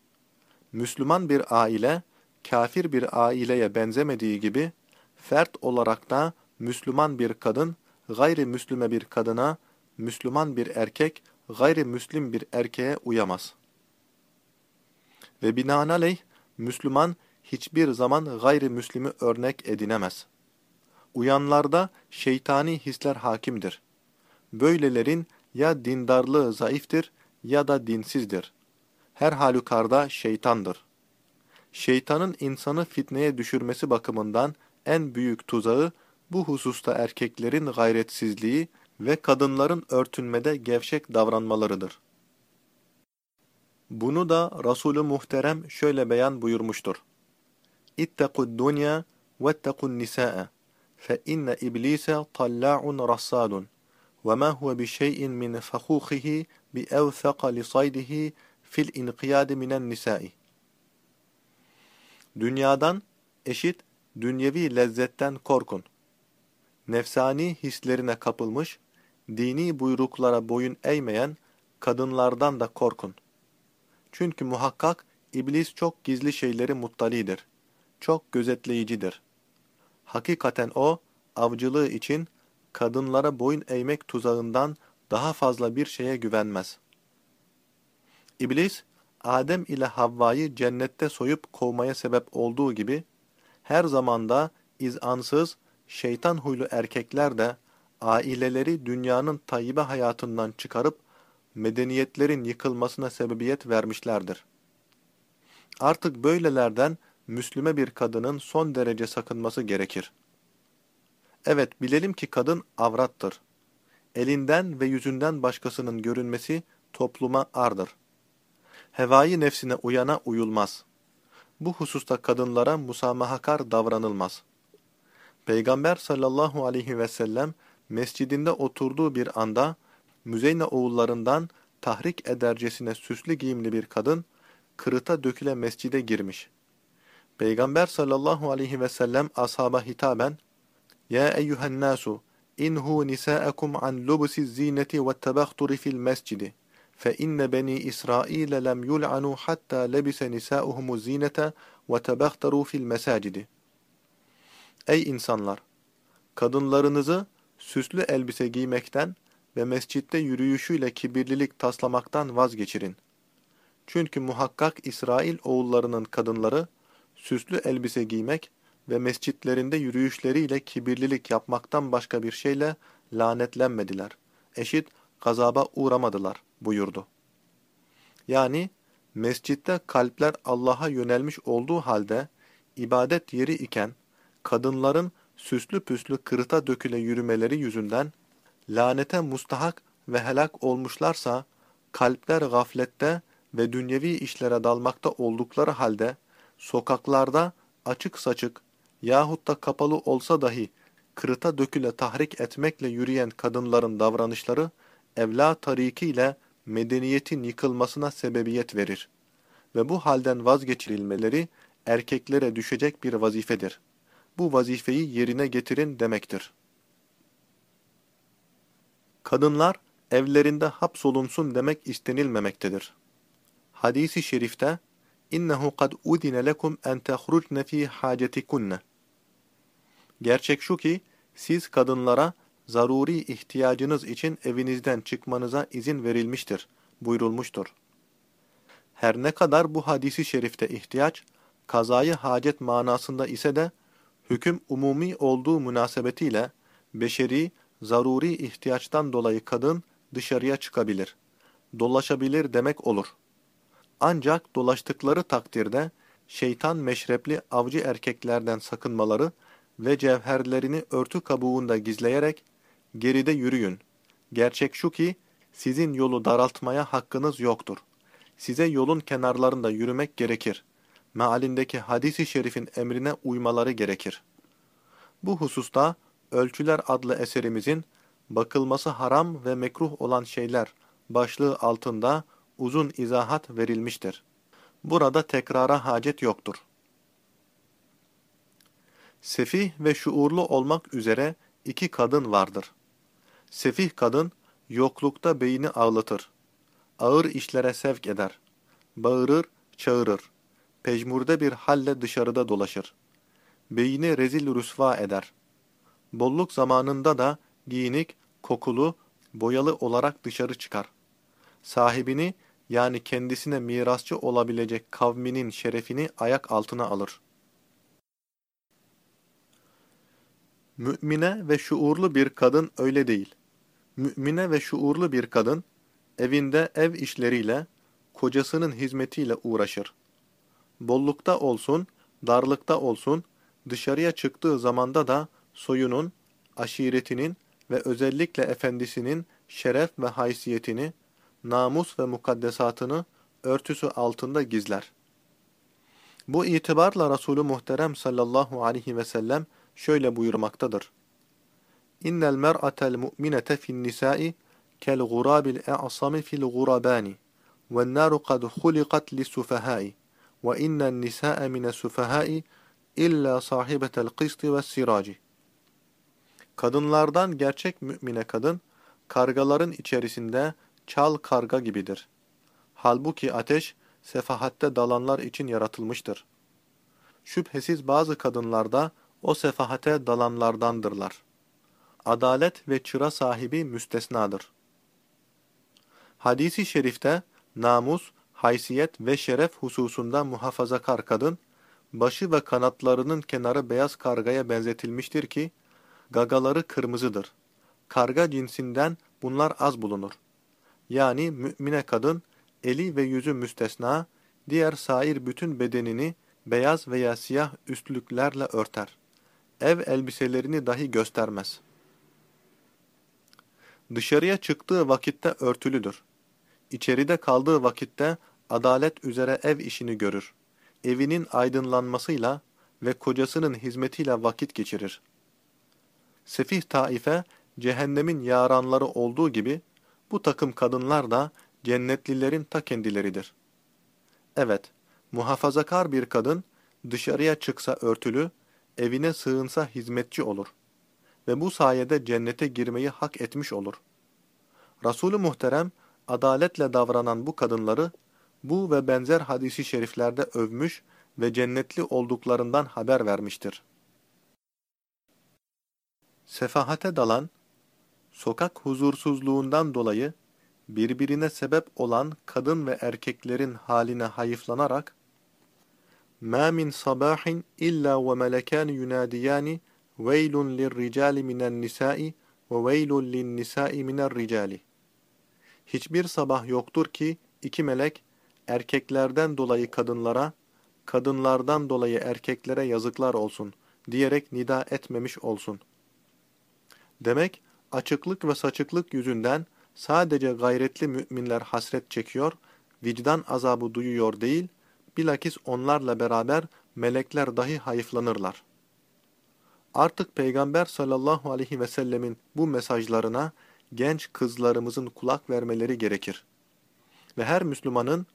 Müslüman bir aile, kafir bir aileye benzemediği gibi, fert olarak da Müslüman bir kadın, gayrimüslime bir kadına, Müslüman bir erkek, gayrimüslim bir erkeğe uyamaz. Ve binaenaleyh, Müslüman hiçbir zaman gayrimüslimi örnek edinemez. Uyanlarda şeytani hisler hakimdir. Böylelerin ya dindarlığı zayıftır ya da dinsizdir. Her halükarda şeytandır. Şeytanın insanı fitneye düşürmesi bakımından en büyük tuzağı bu hususta erkeklerin gayretsizliği ve kadınların örtünmede gevşek davranmalarıdır. Bunu da Resulü Muhterem şöyle beyan buyurmuştur. İttekud dunya vettekun nisa'e ve ma huve bi şey'in min fakhuhihi bi evthaka li saydihi fil inqiyadi minen nisa'i. Dünyadan eşit dünyevi lezzetten korkun. Nefsani hislerine kapılmış, dini buyruklara boyun eğmeyen kadınlardan da korkun. Çünkü muhakkak iblis çok gizli şeyleri muttalidir. Çok gözetleyicidir. Hakikaten o, avcılığı için kadınlara boyun eğmek tuzağından daha fazla bir şeye güvenmez. İblis, Adem ile Havva'yı cennette soyup kovmaya sebep olduğu gibi, her zamanda izansız, şeytan huylu erkekler de aileleri dünyanın tayyibe hayatından çıkarıp medeniyetlerin yıkılmasına sebebiyet vermişlerdir. Artık böylelerden Müslüme bir kadının son derece sakınması gerekir. Evet, bilelim ki kadın avrattır. Elinden ve yüzünden başkasının görünmesi topluma ardır. Hevai nefsine uyana uyulmaz. Bu hususta kadınlara musamahakar davranılmaz. Peygamber sallallahu aleyhi ve sellem mescidinde oturduğu bir anda Müzeyne oğullarından tahrik edercesine süslü giyimli bir kadın kırıta döküle mescide girmiş. Peygamber sallallahu aleyhi ve sellem ashaba hitaben Ya eyyühen nasu inhu nisa'akum an lubusi zineti ve tebahturi fil mescidi fe inne beni İsrail lem yul'anu hatta lebise nisa'uhumu zinete ve tebahtaru fil mesacidi Ey insanlar! Kadınlarınızı süslü elbise giymekten ve mescitte yürüyüşüyle kibirlilik taslamaktan vazgeçirin. Çünkü muhakkak İsrail oğullarının kadınları süslü elbise giymek ve mescitlerinde yürüyüşleriyle kibirlilik yapmaktan başka bir şeyle lanetlenmediler. Eşit gazaba uğramadılar buyurdu. Yani mescitte kalpler Allah'a yönelmiş olduğu halde ibadet yeri iken kadınların süslü püslü kırıta döküle yürümeleri yüzünden lanete mustahak ve helak olmuşlarsa kalpler gaflette ve dünyevi işlere dalmakta oldukları halde sokaklarda açık saçık yahut da kapalı olsa dahi kırıta döküle tahrik etmekle yürüyen kadınların davranışları evla tarikiyle medeniyetin yıkılmasına sebebiyet verir ve bu halden vazgeçirilmeleri erkeklere düşecek bir vazifedir. Bu vazifeyi yerine getirin demektir. Kadınlar evlerinde hapsolunsun demek istenilmemektedir. Hadis-i şerifte innehu kad udine lekum en tehrucne fi hacetikunne. Gerçek şu ki siz kadınlara zaruri ihtiyacınız için evinizden çıkmanıza izin verilmiştir buyurulmuştur. Her ne kadar bu hadisi şerifte ihtiyaç kazayı hacet manasında ise de hüküm umumi olduğu münasebetiyle beşeri zaruri ihtiyaçtan dolayı kadın dışarıya çıkabilir, dolaşabilir demek olur. Ancak dolaştıkları takdirde şeytan meşrepli avcı erkeklerden sakınmaları ve cevherlerini örtü kabuğunda gizleyerek geride yürüyün. Gerçek şu ki sizin yolu daraltmaya hakkınız yoktur. Size yolun kenarlarında yürümek gerekir. Mealindeki hadisi şerifin emrine uymaları gerekir. Bu hususta Ölçüler adlı eserimizin bakılması haram ve mekruh olan şeyler başlığı altında uzun izahat verilmiştir. Burada tekrara hacet yoktur. Sefih ve şuurlu olmak üzere iki kadın vardır. Sefih kadın, yoklukta beyni ağlatır. Ağır işlere sevk eder. Bağırır, çağırır. Pejmurde bir halle dışarıda dolaşır. Beyni rezil rüsva eder. Bolluk zamanında da giyinik, kokulu, boyalı olarak dışarı çıkar. Sahibini yani kendisine mirasçı olabilecek kavminin şerefini ayak altına alır. Mümine ve şuurlu bir kadın öyle değil. Mümine ve şuurlu bir kadın, evinde ev işleriyle, kocasının hizmetiyle uğraşır. Bollukta olsun, darlıkta olsun, dışarıya çıktığı zamanda da soyunun, aşiretinin ve özellikle efendisinin şeref ve haysiyetini, namus ve mukaddesatını örtüsü altında gizler. Bu itibarla Resulü Muhterem sallallahu aleyhi ve sellem şöyle buyurmaktadır. İnnel mer'atel mu'minete fin nisa'i kel gurabil e'asami fil gurabani ve naru kad hulikat li sufahai ve innen nisa'e mine sufahai illa sahibetel kısti ve siraci. Kadınlardan gerçek mümine kadın, kargaların içerisinde çal karga gibidir. Halbuki ateş, sefahatte dalanlar için yaratılmıştır. Şüphesiz bazı kadınlarda o sefahate dalanlardandırlar. Adalet ve çıra sahibi müstesnadır. Hadisi şerifte namus, haysiyet ve şeref hususunda muhafazakar kadın, başı ve kanatlarının kenarı beyaz kargaya benzetilmiştir ki, gagaları kırmızıdır. Karga cinsinden bunlar az bulunur. Yani mümine kadın, eli ve yüzü müstesna, diğer sair bütün bedenini beyaz veya siyah üstlüklerle örter. Ev elbiselerini dahi göstermez. Dışarıya çıktığı vakitte örtülüdür. İçeride kaldığı vakitte adalet üzere ev işini görür. Evinin aydınlanmasıyla ve kocasının hizmetiyle vakit geçirir. Sefih taife, cehennemin yaranları olduğu gibi, bu takım kadınlar da cennetlilerin ta kendileridir. Evet, muhafazakar bir kadın, dışarıya çıksa örtülü, evine sığınsa hizmetçi olur. Ve bu sayede cennete girmeyi hak etmiş olur. Resulü Muhterem, adaletle davranan bu kadınları, bu ve benzer hadisi şeriflerde övmüş ve cennetli olduklarından haber vermiştir. Sefahate dalan, sokak huzursuzluğundan dolayı birbirine sebep olan kadın ve erkeklerin haline hayıflanarak مَا مِنْ صَبَاحٍ إِلَّا وَمَلَكَانِ يُنَادِيَانِ وَيْلٌ لِلرِّجَالِ مِنَ النِّسَاءِ وَوَيْلٌ لِلنِّسَاءِ مِنَ الرِّجَالِ Hiçbir sabah yoktur ki iki melek erkeklerden dolayı kadınlara, kadınlardan dolayı erkeklere yazıklar olsun diyerek nida etmemiş olsun. Demek açıklık ve saçıklık yüzünden sadece gayretli müminler hasret çekiyor, vicdan azabı duyuyor değil, bilakis onlarla beraber melekler dahi hayıflanırlar. Artık Peygamber sallallahu aleyhi ve sellemin bu mesajlarına genç kızlarımızın kulak vermeleri gerekir. Ve her Müslümanın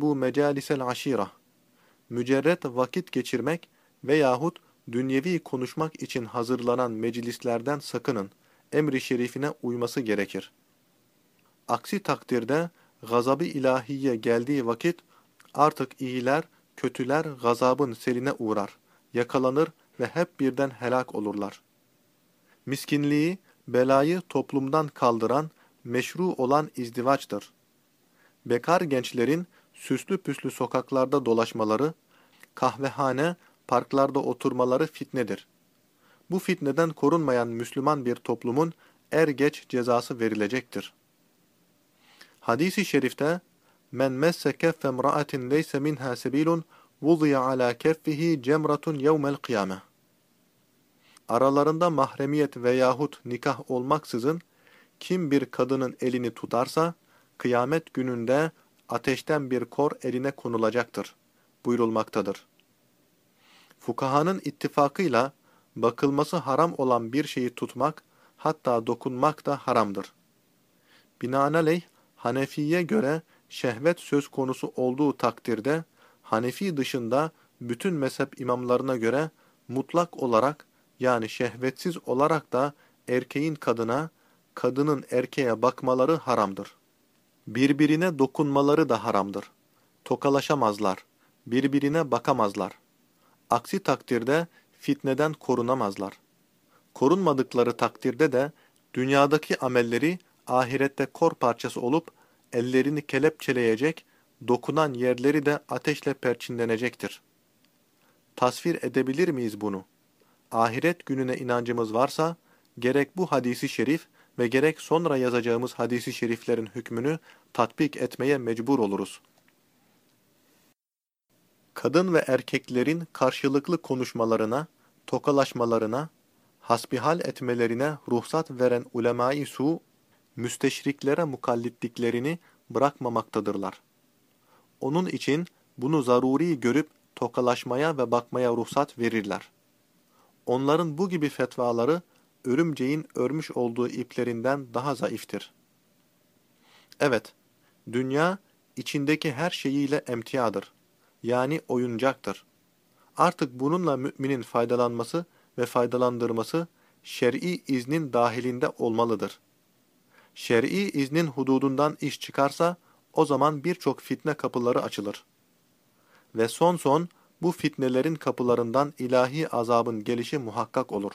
bu mecalisel aşira, mücerret vakit geçirmek veyahut dünyevi konuşmak için hazırlanan meclislerden sakının, emri şerifine uyması gerekir. Aksi takdirde gazabı ilahiye geldiği vakit artık iyiler, kötüler gazabın seline uğrar, yakalanır ve hep birden helak olurlar. Miskinliği, belayı toplumdan kaldıran, meşru olan izdivaçtır. Bekar gençlerin süslü püslü sokaklarda dolaşmaları, kahvehane, parklarda oturmaları fitnedir. Bu fitneden korunmayan Müslüman bir toplumun er geç cezası verilecektir. Hadis-i şerifte Men messe keffe mra'atin leyse minha sebilun vuziya ala keffihi cemratun yevmel kıyame. Aralarında mahremiyet veyahut nikah olmaksızın kim bir kadının elini tutarsa kıyamet gününde ateşten bir kor eline konulacaktır buyurulmaktadır. Fukahanın ittifakıyla bakılması haram olan bir şeyi tutmak hatta dokunmak da haramdır. Binaenaleyh Hanefi'ye göre şehvet söz konusu olduğu takdirde Hanefi dışında bütün mezhep imamlarına göre mutlak olarak yani şehvetsiz olarak da erkeğin kadına, kadının erkeğe bakmaları haramdır. Birbirine dokunmaları da haramdır. Tokalaşamazlar, birbirine bakamazlar. Aksi takdirde fitneden korunamazlar. Korunmadıkları takdirde de dünyadaki amelleri ahirette kor parçası olup ellerini kelepçeleyecek, dokunan yerleri de ateşle perçinlenecektir. Tasvir edebilir miyiz bunu? Ahiret gününe inancımız varsa, gerek bu hadisi şerif ve gerek sonra yazacağımız hadisi şeriflerin hükmünü tatbik etmeye mecbur oluruz. Kadın ve erkeklerin karşılıklı konuşmalarına, tokalaşmalarına, hasbihal etmelerine ruhsat veren ulemai su, müsteşriklere mukallitliklerini bırakmamaktadırlar. Onun için bunu zaruri görüp tokalaşmaya ve bakmaya ruhsat verirler. Onların bu gibi fetvaları örümceğin örmüş olduğu iplerinden daha zayıftır. Evet, dünya içindeki her şeyiyle emtiadır Yani oyuncaktır. Artık bununla müminin faydalanması ve faydalandırması şer'i iznin dahilinde olmalıdır. Şer'i iznin hududundan iş çıkarsa o zaman birçok fitne kapıları açılır. Ve son son bu fitnelerin kapılarından ilahi azabın gelişi muhakkak olur.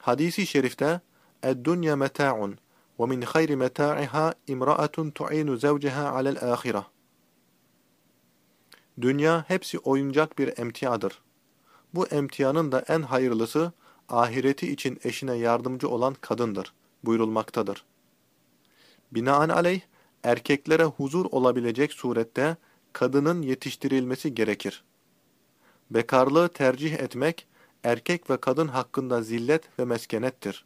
Hadisi şerifte اَدْدُنْيَا مَتَاعٌ وَمِنْ خَيْرِ مَتَاعِهَا اِمْرَأَةٌ تُعِينُ زَوْجَهَا عَلَى الْآخِرَةِ Dünya hepsi oyuncak bir emtiadır. Bu emtianın da en hayırlısı ahireti için eşine yardımcı olan kadındır buyurulmaktadır. Binaenaleyh erkeklere huzur olabilecek surette kadının yetiştirilmesi gerekir. Bekarlığı tercih etmek erkek ve kadın hakkında zillet ve meskenettir.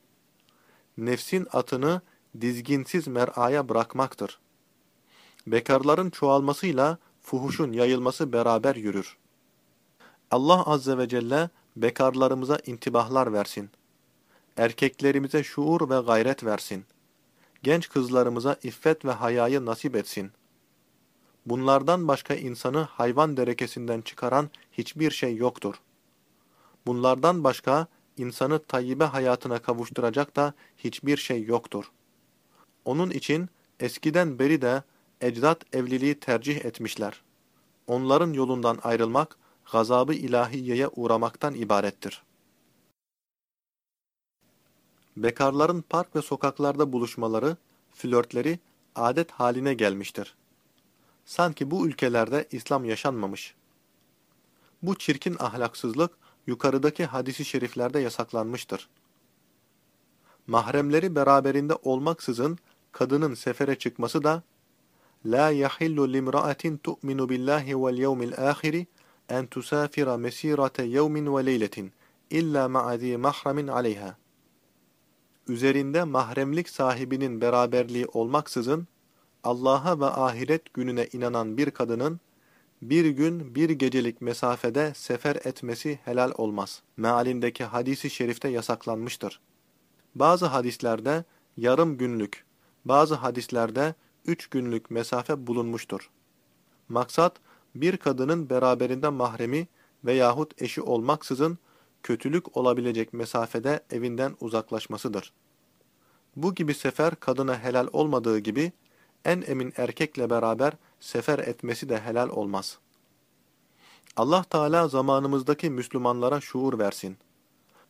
Nefsin atını dizginsiz mer'aya bırakmaktır. Bekarların çoğalmasıyla fuhuşun yayılması beraber yürür. Allah Azze ve Celle bekarlarımıza intibahlar versin. Erkeklerimize şuur ve gayret versin. Genç kızlarımıza iffet ve hayayı nasip etsin. Bunlardan başka insanı hayvan derekesinden çıkaran hiçbir şey yoktur. Bunlardan başka insanı tayyibe hayatına kavuşturacak da hiçbir şey yoktur. Onun için eskiden beri de ecdat evliliği tercih etmişler. Onların yolundan ayrılmak, gazabı ilahiyeye uğramaktan ibarettir. Bekarların park ve sokaklarda buluşmaları, flörtleri adet haline gelmiştir. Sanki bu ülkelerde İslam yaşanmamış. Bu çirkin ahlaksızlık yukarıdaki hadisi şeriflerde yasaklanmıştır. Mahremleri beraberinde olmaksızın kadının sefere çıkması da La yahillu limra'atin tu'minu billahi vel yevmil ahiri en tusafira mesirate yevmin ve leyletin illa ma'adi mahramin aleyha. Üzerinde mahremlik sahibinin beraberliği olmaksızın Allah'a ve ahiret gününe inanan bir kadının bir gün bir gecelik mesafede sefer etmesi helal olmaz. Mealindeki hadisi şerifte yasaklanmıştır. Bazı hadislerde yarım günlük, bazı hadislerde üç günlük mesafe bulunmuştur. Maksat, bir kadının beraberinde mahremi veyahut eşi olmaksızın kötülük olabilecek mesafede evinden uzaklaşmasıdır. Bu gibi sefer kadına helal olmadığı gibi, en emin erkekle beraber sefer etmesi de helal olmaz. Allah Teala zamanımızdaki Müslümanlara şuur versin.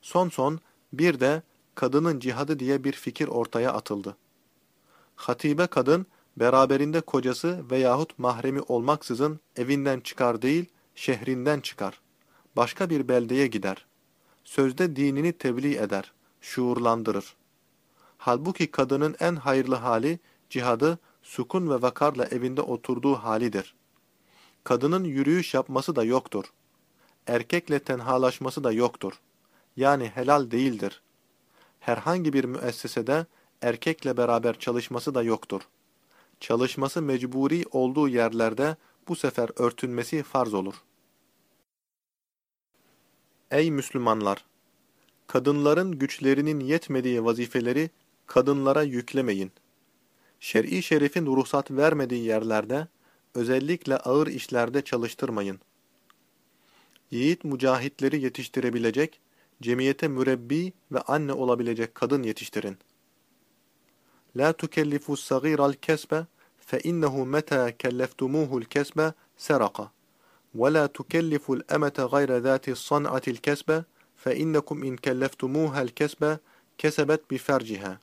Son son bir de kadının cihadı diye bir fikir ortaya atıldı. Hatibe kadın beraberinde kocası veyahut mahremi olmaksızın evinden çıkar değil, şehrinden çıkar. Başka bir beldeye gider. Sözde dinini tebliğ eder, şuurlandırır. Halbuki kadının en hayırlı hali cihadı sukun ve vakarla evinde oturduğu halidir. Kadının yürüyüş yapması da yoktur. Erkekle tenhalaşması da yoktur. Yani helal değildir. Herhangi bir müessesede erkekle beraber çalışması da yoktur. Çalışması mecburi olduğu yerlerde bu sefer örtünmesi farz olur. Ey Müslümanlar! Kadınların güçlerinin yetmediği vazifeleri kadınlara yüklemeyin. Şer'i şerifin ruhsat vermediği yerlerde, özellikle ağır işlerde çalıştırmayın. Yiğit mücahitleri yetiştirebilecek, cemiyete mürebbi ve anne olabilecek kadın yetiştirin. La tukellifu sagiral kesbe seraka. Ve la tukellifu el-emete gayre zati san'atil kesbe fe innekum in kelleftumuhal kesbe kesebet bi ferciha.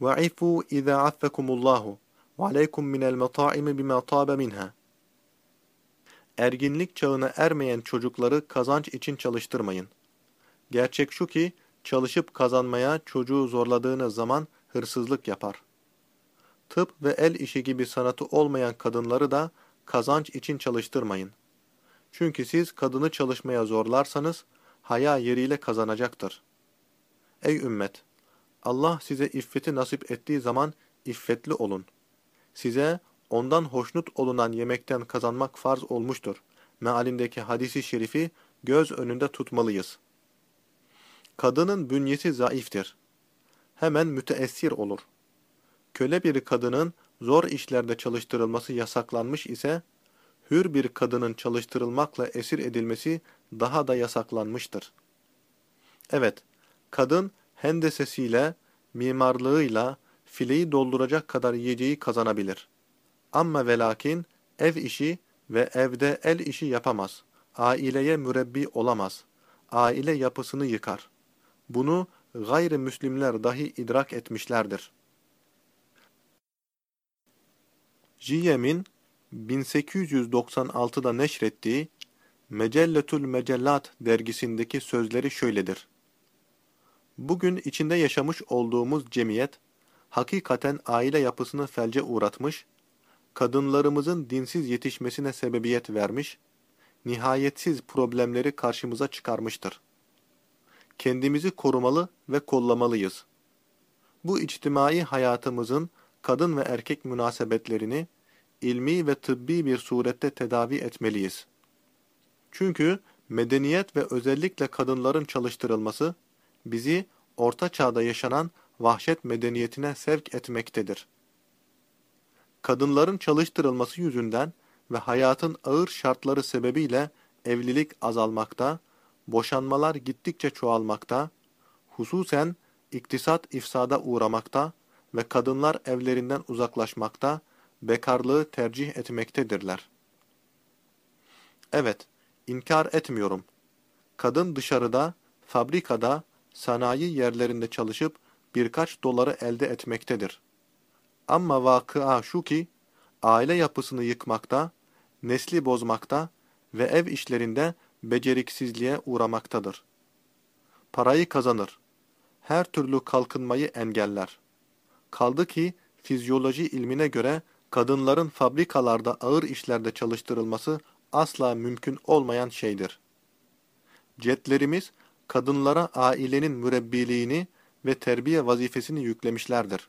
Ve ifu iza affekumullahu ve aleykum minel meta'imi bima tabe minha. Erginlik çağına ermeyen çocukları kazanç için çalıştırmayın. Gerçek şu ki, çalışıp kazanmaya çocuğu zorladığınız zaman hırsızlık yapar. Tıp ve el işi gibi sanatı olmayan kadınları da kazanç için çalıştırmayın. Çünkü siz kadını çalışmaya zorlarsanız, haya yeriyle kazanacaktır. Ey ümmet! Allah size iffeti nasip ettiği zaman iffetli olun. Size ondan hoşnut olunan yemekten kazanmak farz olmuştur. Mealindeki hadisi şerifi göz önünde tutmalıyız. Kadının bünyesi zayıftır. Hemen müteessir olur. Köle bir kadının zor işlerde çalıştırılması yasaklanmış ise, hür bir kadının çalıştırılmakla esir edilmesi daha da yasaklanmıştır. Evet, kadın hendesesiyle, mimarlığıyla fileyi dolduracak kadar yiyeceği kazanabilir. Ama ve lakin ev işi ve evde el işi yapamaz. Aileye mürebbi olamaz. Aile yapısını yıkar. Bunu gayrimüslimler dahi idrak etmişlerdir. Jiyem'in 1896'da neşrettiği Mecelletül Mecellat dergisindeki sözleri şöyledir. Bugün içinde yaşamış olduğumuz cemiyet, hakikaten aile yapısını felce uğratmış, kadınlarımızın dinsiz yetişmesine sebebiyet vermiş, nihayetsiz problemleri karşımıza çıkarmıştır. Kendimizi korumalı ve kollamalıyız. Bu içtimai hayatımızın kadın ve erkek münasebetlerini ilmi ve tıbbi bir surette tedavi etmeliyiz. Çünkü medeniyet ve özellikle kadınların çalıştırılması bizi orta çağda yaşanan vahşet medeniyetine sevk etmektedir. Kadınların çalıştırılması yüzünden ve hayatın ağır şartları sebebiyle evlilik azalmakta, boşanmalar gittikçe çoğalmakta, hususen iktisat ifsada uğramakta ve kadınlar evlerinden uzaklaşmakta, bekarlığı tercih etmektedirler. Evet, inkar etmiyorum. Kadın dışarıda, fabrikada, sanayi yerlerinde çalışıp birkaç doları elde etmektedir. Ama vakıa şu ki, aile yapısını yıkmakta, nesli bozmakta ve ev işlerinde beceriksizliğe uğramaktadır. Parayı kazanır. Her türlü kalkınmayı engeller. Kaldı ki fizyoloji ilmine göre kadınların fabrikalarda ağır işlerde çalıştırılması asla mümkün olmayan şeydir. Cetlerimiz kadınlara ailenin mürebbiliğini ve terbiye vazifesini yüklemişlerdir.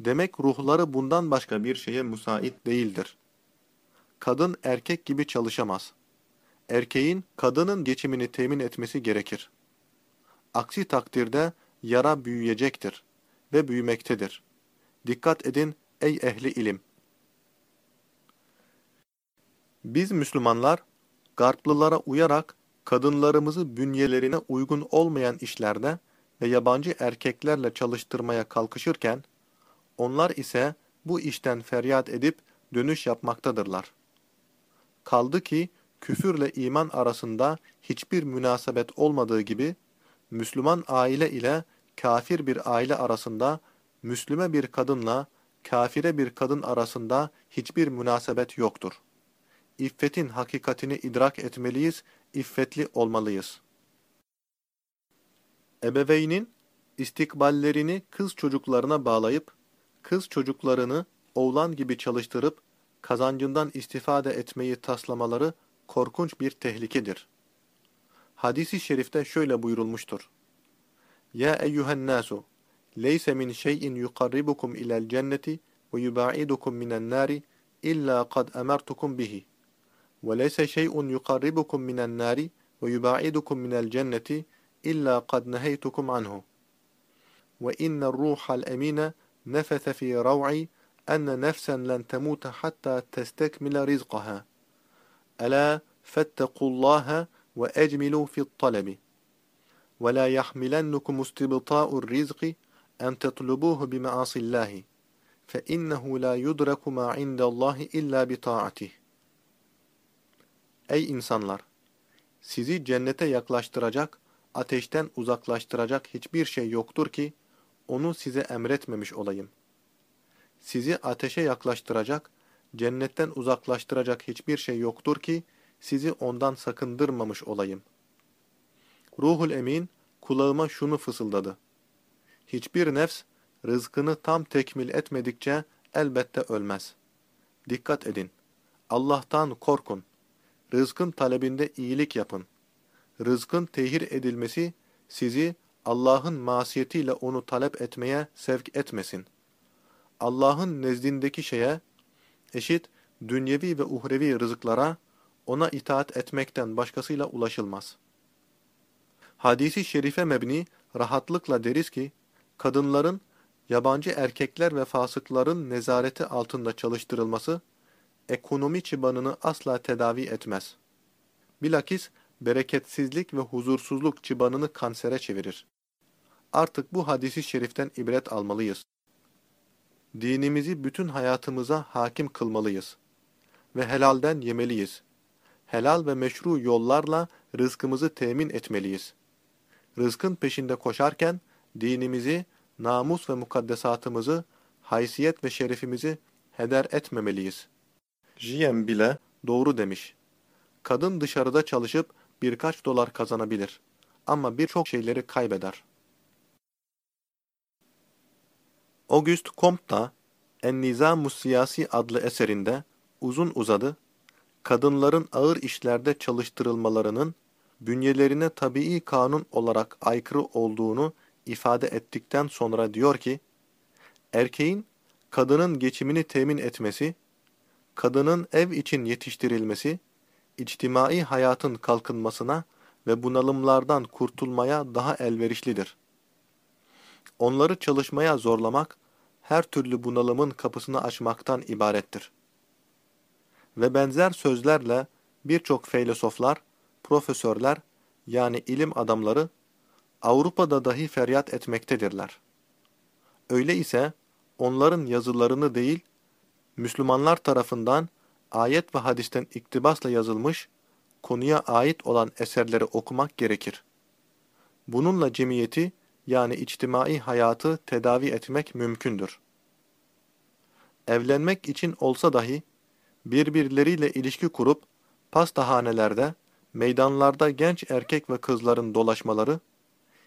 Demek ruhları bundan başka bir şeye müsait değildir. Kadın erkek gibi çalışamaz. Erkeğin kadının geçimini temin etmesi gerekir. Aksi takdirde yara büyüyecektir ve büyümektedir. Dikkat edin ey ehli ilim! Biz Müslümanlar, Garplılara uyarak kadınlarımızı bünyelerine uygun olmayan işlerde ve yabancı erkeklerle çalıştırmaya kalkışırken, onlar ise bu işten feryat edip dönüş yapmaktadırlar. Kaldı ki küfürle iman arasında hiçbir münasebet olmadığı gibi, Müslüman aile ile kafir bir aile arasında, Müslüme bir kadınla kafire bir kadın arasında hiçbir münasebet yoktur. İffetin hakikatini idrak etmeliyiz, iffetli olmalıyız. Ebeveynin istikballerini kız çocuklarına bağlayıp, kız çocuklarını oğlan gibi çalıştırıp, kazancından istifade etmeyi taslamaları korkunç bir tehlikedir. Hadis-i şerifte şöyle buyurulmuştur. يا أيها الناس ليس من شيء يقربكم إلى الجنة ويباعدكم من النار إلا قد أمرتكم به. وليس شيء يقربكم من النار ويبعدكم من الجنة إلا قد نهيتكم عنه. وإن الروح الأمين نفث في روعي أن نفسا لن تموت حتى تستكمل رزقها. ألا فاتقوا الله وأجملوا في الطلب. ولا يحملنكم استبطاء الرزق أن تطلبوه بمعاصي الله فإنه لا يدرك ما عند الله إلا بطاعته Ey insanlar! Sizi cennete yaklaştıracak, ateşten uzaklaştıracak hiçbir şey yoktur ki, onu size emretmemiş olayım. Sizi ateşe yaklaştıracak, cennetten uzaklaştıracak hiçbir şey yoktur ki, sizi ondan sakındırmamış olayım. Ruhul Emin kulağıma şunu fısıldadı. Hiçbir nefs rızkını tam tekmil etmedikçe elbette ölmez. Dikkat edin. Allah'tan korkun. Rızkın talebinde iyilik yapın. Rızkın tehir edilmesi sizi Allah'ın masiyetiyle onu talep etmeye sevk etmesin. Allah'ın nezdindeki şeye, eşit dünyevi ve uhrevi rızıklara ona itaat etmekten başkasıyla ulaşılmaz. Hadisi şerife mebni rahatlıkla deriz ki, kadınların yabancı erkekler ve fasıkların nezareti altında çalıştırılması, ekonomi çıbanını asla tedavi etmez. Bilakis bereketsizlik ve huzursuzluk çıbanını kansere çevirir. Artık bu hadisi şeriften ibret almalıyız. Dinimizi bütün hayatımıza hakim kılmalıyız. Ve helalden yemeliyiz. Helal ve meşru yollarla rızkımızı temin etmeliyiz. Rızkın peşinde koşarken dinimizi, namus ve mukaddesatımızı, haysiyet ve şerefimizi heder etmemeliyiz. Jiem bile doğru demiş. Kadın dışarıda çalışıp birkaç dolar kazanabilir ama birçok şeyleri kaybeder. Auguste Comte da En-Nizamus Siyasi adlı eserinde uzun uzadı, kadınların ağır işlerde çalıştırılmalarının bünyelerine tabii kanun olarak aykırı olduğunu ifade ettikten sonra diyor ki, erkeğin kadının geçimini temin etmesi, kadının ev için yetiştirilmesi, içtimai hayatın kalkınmasına ve bunalımlardan kurtulmaya elverişlidir. elverişlidir. Onları çalışmaya zorlamak, her türlü bunalımın kapısını açmaktan ibarettir. Ve benzer sözlerle birçok filozoflar, profesörler yani ilim adamları Avrupa'da dahi feryat etmektedirler. Öyle ise onların yazılarını değil, Müslümanlar tarafından ayet ve hadisten iktibasla yazılmış, konuya ait olan eserleri okumak gerekir. Bununla cemiyeti yani içtimai hayatı tedavi etmek mümkündür. Evlenmek için olsa dahi birbirleriyle ilişki kurup pastahanelerde, meydanlarda genç erkek ve kızların dolaşmaları,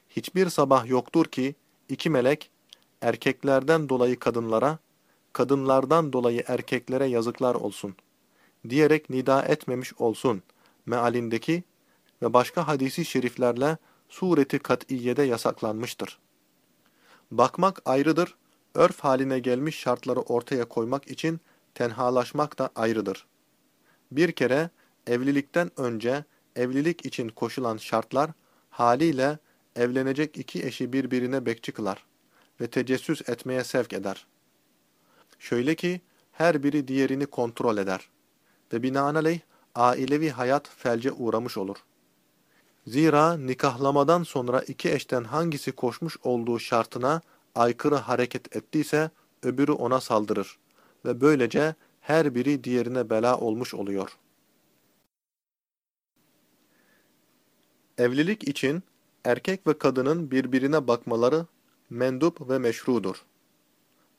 hiçbir sabah yoktur ki iki melek erkeklerden dolayı kadınlara, kadınlardan dolayı erkeklere yazıklar olsun diyerek nida etmemiş olsun mealindeki ve başka hadisi şeriflerle sureti kat'iyede yasaklanmıştır. Bakmak ayrıdır, örf haline gelmiş şartları ortaya koymak için tenhalaşmak da ayrıdır. Bir kere evlilikten önce evlilik için koşulan şartlar haliyle evlenecek iki eşi birbirine bekçi kılar ve tecessüs etmeye sevk eder. Şöyle ki her biri diğerini kontrol eder ve binaenaleyh ailevi hayat felce uğramış olur. Zira nikahlamadan sonra iki eşten hangisi koşmuş olduğu şartına aykırı hareket ettiyse öbürü ona saldırır ve böylece her biri diğerine bela olmuş oluyor. Evlilik için erkek ve kadının birbirine bakmaları mendup ve meşrudur.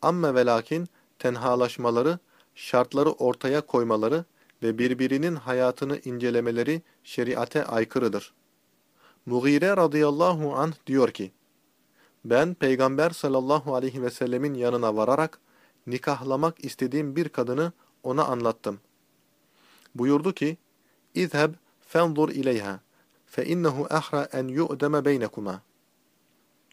Amme ve lakin tenhalaşmaları, şartları ortaya koymaları ve birbirinin hayatını incelemeleri şeriate aykırıdır. Mughire radıyallahu anh diyor ki, Ben Peygamber sallallahu aleyhi ve sellemin yanına vararak nikahlamak istediğim bir kadını ona anlattım. Buyurdu ki, İzheb fenzur ileyha fe innehu ahra en yu'deme beynekuma.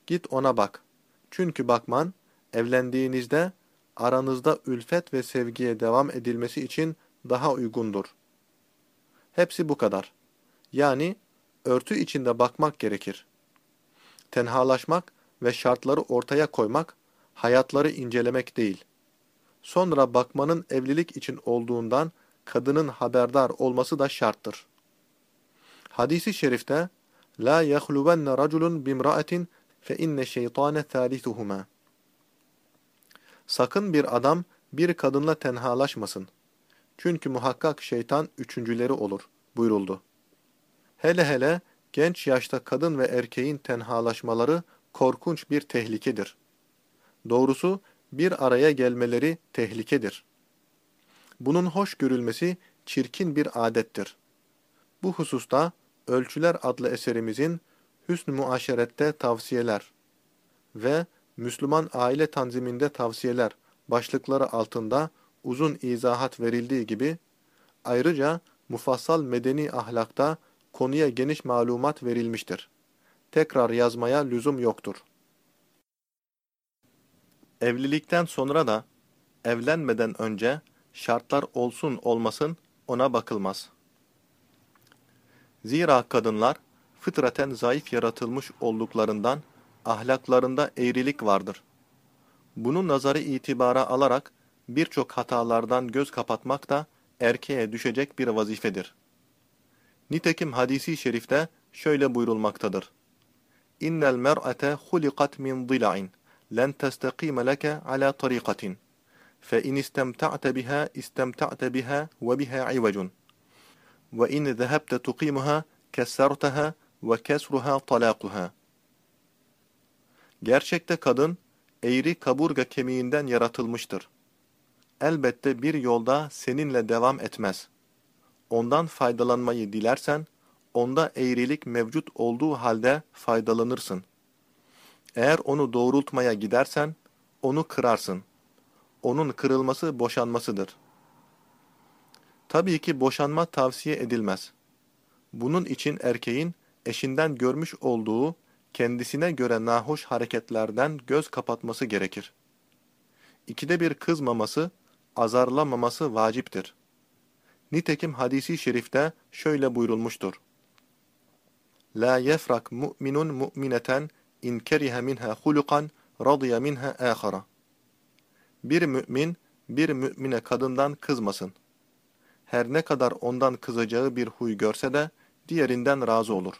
Git ona bak. Çünkü bakman, evlendiğinizde aranızda ülfet ve sevgiye devam edilmesi için daha uygundur. Hepsi bu kadar. Yani örtü içinde bakmak gerekir. Tenhalaşmak ve şartları ortaya koymak, hayatları incelemek değil. Sonra bakmanın evlilik için olduğundan kadının haberdar olması da şarttır. Hadisi şerifte La yahluvanna raculun bimra'atin fe inne şeytane thalithuhuma. Sakın bir adam bir kadınla tenhalaşmasın. Çünkü muhakkak şeytan üçüncüleri olur buyuruldu. Hele hele genç yaşta kadın ve erkeğin tenhalaşmaları korkunç bir tehlikedir. Doğrusu bir araya gelmeleri tehlikedir. Bunun hoş görülmesi çirkin bir adettir. Bu hususta Ölçüler adlı eserimizin Hüsn-ü Muaşerette Tavsiyeler ve Müslüman Aile Tanziminde Tavsiyeler başlıkları altında uzun izahat verildiği gibi, ayrıca mufassal medeni ahlakta konuya geniş malumat verilmiştir. Tekrar yazmaya lüzum yoktur. Evlilikten sonra da, evlenmeden önce şartlar olsun olmasın ona bakılmaz. Zira kadınlar fıtraten zayıf yaratılmış olduklarından ahlaklarında eğrilik vardır. Bunu nazarı itibara alarak birçok hatalardan göz kapatmak da erkeğe düşecek bir vazifedir. Nitekim hadisi şerifte şöyle buyurulmaktadır. İnnel mer'ate hulikat min dila'in len testakime leke ala tarikatin fe in istemta'te biha istemta'te biha ve biha ivecun ve in zehebte tuqimuha kesserteha ve kesruha talaquha Gerçekte kadın eğri kaburga kemiğinden yaratılmıştır. Elbette bir yolda seninle devam etmez. Ondan faydalanmayı dilersen, onda eğrilik mevcut olduğu halde faydalanırsın. Eğer onu doğrultmaya gidersen, onu kırarsın. Onun kırılması boşanmasıdır. Tabii ki boşanma tavsiye edilmez. Bunun için erkeğin eşinden görmüş olduğu kendisine göre nahoş hareketlerden göz kapatması gerekir. İkide bir kızmaması, azarlamaması vaciptir. Nitekim hadisi şerifte şöyle buyurulmuştur. La yefrak mu'minun mu'mineten in kerihe minha hulukan radiya minha ahara. Bir mümin bir mümine kadından kızmasın. Her ne kadar ondan kızacağı bir huy görse de diğerinden razı olur.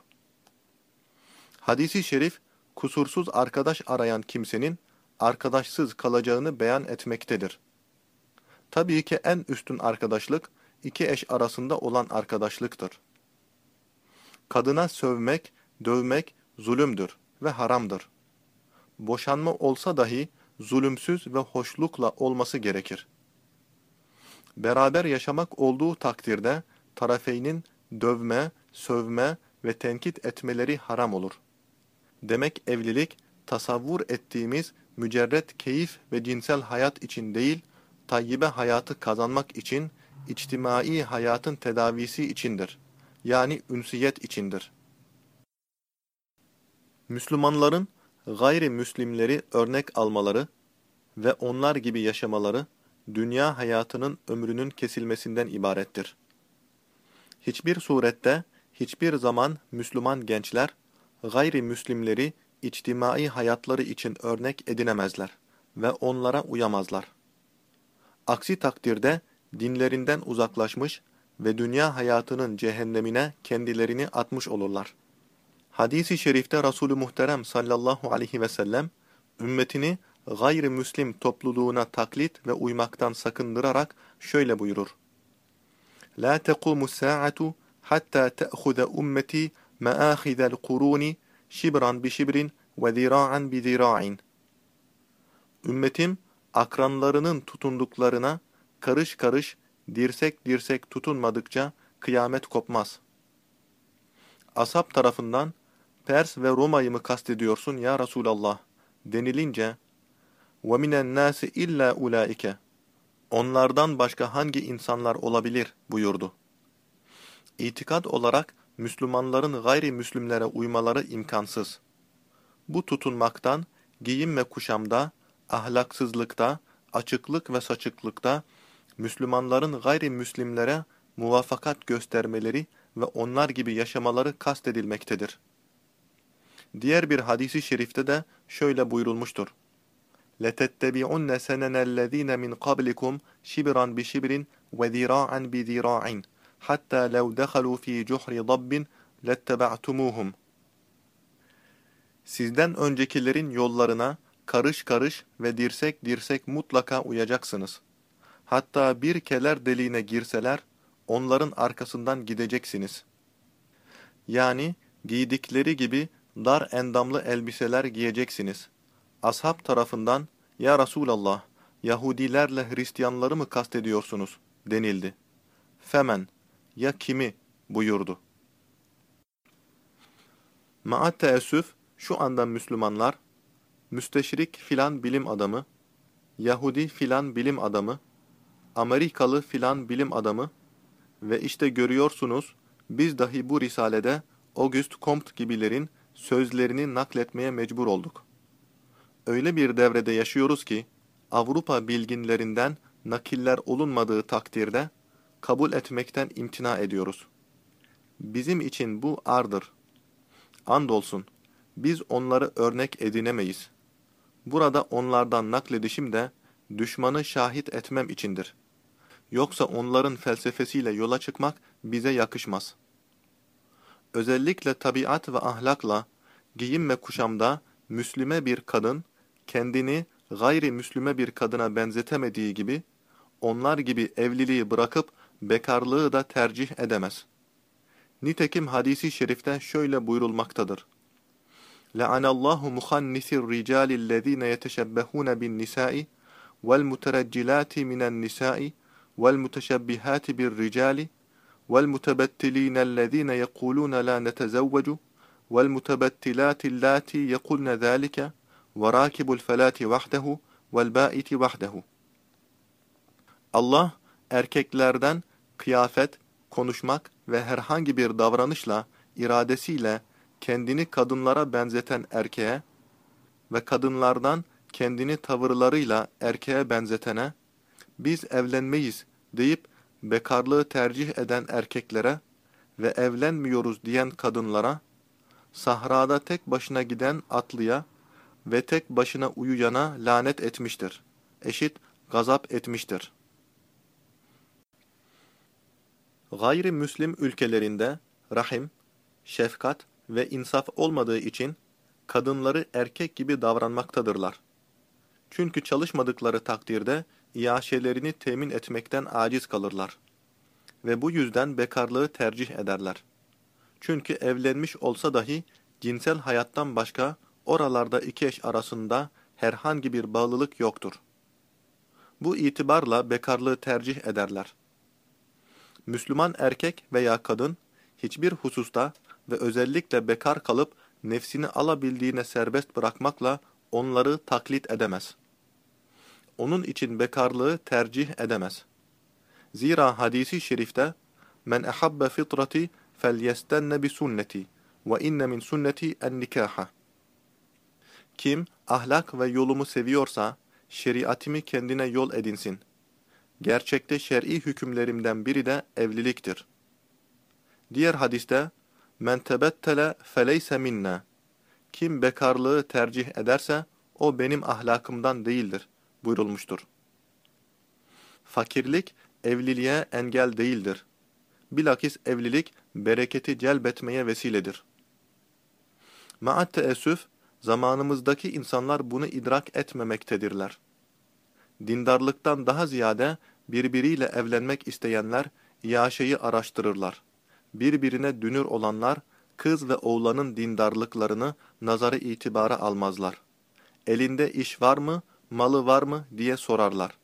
Hadisi şerif kusursuz arkadaş arayan kimsenin arkadaşsız kalacağını beyan etmektedir. Tabii ki en üstün arkadaşlık iki eş arasında olan arkadaşlıktır. Kadına sövmek, dövmek zulümdür ve haramdır. Boşanma olsa dahi zulümsüz ve hoşlukla olması gerekir. Beraber yaşamak olduğu takdirde tarafeynin dövme, sövme ve tenkit etmeleri haram olur. Demek evlilik, tasavvur ettiğimiz mücerret keyif ve cinsel hayat için değil, tayyibe hayatı kazanmak için, içtimai hayatın tedavisi içindir. Yani ünsiyet içindir. Müslümanların gayrimüslimleri örnek almaları ve onlar gibi yaşamaları, dünya hayatının ömrünün kesilmesinden ibarettir. Hiçbir surette, hiçbir zaman Müslüman gençler, gayrimüslimleri içtimai hayatları için örnek edinemezler ve onlara uyamazlar. Aksi takdirde dinlerinden uzaklaşmış ve dünya hayatının cehennemine kendilerini atmış olurlar. Hadis-i şerifte Resulü Muhterem sallallahu aleyhi ve sellem, ümmetini gayrimüslim topluluğuna taklit ve uymaktan sakındırarak şöyle buyurur. La tequmu sa'atu hatta ta'khuza ummeti ma'akhidal kuruni şibran bi şibrin ve zira'an bi zira'in. Ümmetim akranlarının tutunduklarına karış karış dirsek dirsek tutunmadıkça kıyamet kopmaz. Asap tarafından Pers ve Roma'yı mı kastediyorsun ya Resulallah denilince وَمِنَ النَّاسِ illa ulaike. Onlardan başka hangi insanlar olabilir buyurdu. İtikad olarak Müslümanların gayrimüslimlere uymaları imkansız. Bu tutunmaktan, giyim ve kuşamda, ahlaksızlıkta, açıklık ve saçıklıkta, Müslümanların gayrimüslimlere muvafakat göstermeleri ve onlar gibi yaşamaları kastedilmektedir. Diğer bir hadisi şerifte de şöyle buyurulmuştur. لَتَتَّبِعُنَّ سَنَنَ الَّذ۪ينَ مِنْ قَبْلِكُمْ شِبْرًا بِشِبْرٍ وَذِرَاعًا بِذِرَاعٍ حَتَّى لَوْ دَخَلُوا ف۪ي جُحْرِ ضَبٍّ لَتَّبَعْتُمُوهُمْ Sizden öncekilerin yollarına karış karış ve dirsek dirsek mutlaka uyacaksınız. Hatta bir keler deliğine girseler, onların arkasından gideceksiniz. Yani giydikleri gibi dar endamlı elbiseler giyeceksiniz. Ashab tarafından, Ya Resulallah, Yahudilerle Hristiyanları mı kastediyorsunuz? denildi. Femen, ya kimi? buyurdu. Maat teessüf, şu anda Müslümanlar, müsteşrik filan bilim adamı, Yahudi filan bilim adamı, Amerikalı filan bilim adamı ve işte görüyorsunuz, biz dahi bu risalede Auguste Comte gibilerin sözlerini nakletmeye mecbur olduk. Öyle bir devrede yaşıyoruz ki, Avrupa bilginlerinden nakiller olunmadığı takdirde, kabul etmekten imtina ediyoruz. Bizim için bu ardır. Andolsun, biz onları örnek edinemeyiz. Burada onlardan nakledişim de, düşmanı şahit etmem içindir. Yoksa onların felsefesiyle yola çıkmak bize yakışmaz. Özellikle tabiat ve ahlakla, giyim ve kuşamda Müslüme bir kadın, kendini gayri Müslüme bir kadına benzetemediği gibi, onlar gibi evliliği bırakıp bekarlığı da tercih edemez. Nitekim hadisi şerifte şöyle buyurulmaktadır. لَعَنَ اللّٰهُ مُخَنِّسِ الرِّجَالِ الَّذ۪ينَ يَتَشَبَّهُونَ بِالنِّسَاءِ وَالْمُتَرَجِّلَاتِ مِنَ النِّسَاءِ وَالْمُتَشَبِّهَاتِ بِالرِّجَالِ وَالْمُتَبَتِّلِينَ الَّذ۪ينَ يَقُولُونَ لَا نَتَزَوَّجُ وَالْمُتَبَتِّلَاتِ اللَّاتِي يَقُلْنَ ذَٰلِكَ وَرَاكِبُ الْفَلَاتِ وَحْدَهُ وَالْبَائِتِ وَحْدَهُ Allah, erkeklerden kıyafet, konuşmak ve herhangi bir davranışla, iradesiyle kendini kadınlara benzeten erkeğe ve kadınlardan kendini tavırlarıyla erkeğe benzetene, biz evlenmeyiz deyip bekarlığı tercih eden erkeklere ve evlenmiyoruz diyen kadınlara, sahrada tek başına giden atlıya ve tek başına uyuyana lanet etmiştir. Eşit gazap etmiştir. Gayrimüslim ülkelerinde rahim, şefkat ve insaf olmadığı için kadınları erkek gibi davranmaktadırlar. Çünkü çalışmadıkları takdirde iaşelerini temin etmekten aciz kalırlar. Ve bu yüzden bekarlığı tercih ederler. Çünkü evlenmiş olsa dahi cinsel hayattan başka oralarda iki eş arasında herhangi bir bağlılık yoktur. Bu itibarla bekarlığı tercih ederler. Müslüman erkek veya kadın hiçbir hususta ve özellikle bekar kalıp nefsini alabildiğine serbest bırakmakla onları taklit edemez. Onun için bekarlığı tercih edemez. Zira hadisi şerifte men ehabbe fitrati felyestenne bi sunneti ve inne min sunneti en nikaha. Kim ahlak ve yolumu seviyorsa şeriatimi kendine yol edinsin. Gerçekte şer'i hükümlerimden biri de evliliktir. Diğer hadiste Men tebettele feleyse minna. Kim bekarlığı tercih ederse o benim ahlakımdan değildir buyurulmuştur. Fakirlik evliliğe engel değildir. Bilakis evlilik bereketi celbetmeye vesiledir. Maat teessüf, zamanımızdaki insanlar bunu idrak etmemektedirler. Dindarlıktan daha ziyade birbiriyle evlenmek isteyenler iaşeyi araştırırlar birbirine dünür olanlar, kız ve oğlanın dindarlıklarını nazarı itibara almazlar. Elinde iş var mı, malı var mı diye sorarlar.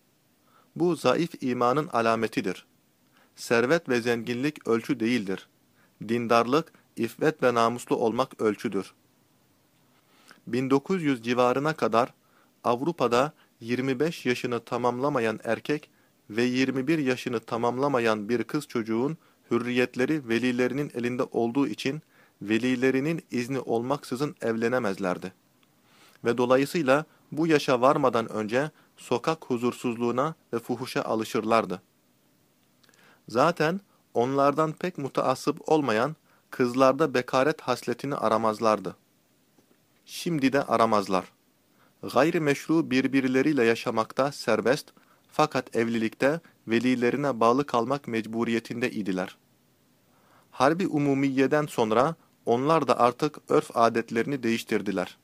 Bu zayıf imanın alametidir. Servet ve zenginlik ölçü değildir. Dindarlık, iffet ve namuslu olmak ölçüdür. 1900 civarına kadar Avrupa'da 25 yaşını tamamlamayan erkek ve 21 yaşını tamamlamayan bir kız çocuğun hürriyetleri velilerinin elinde olduğu için velilerinin izni olmaksızın evlenemezlerdi. Ve dolayısıyla bu yaşa varmadan önce sokak huzursuzluğuna ve fuhuşa alışırlardı. Zaten onlardan pek mutaassıp olmayan kızlarda bekaret hasletini aramazlardı. Şimdi de aramazlar. gayrimeşru birbirleriyle yaşamakta serbest fakat evlilikte velilerine bağlı kalmak mecburiyetinde idiler. Harbi umumiyeden sonra onlar da artık örf adetlerini değiştirdiler.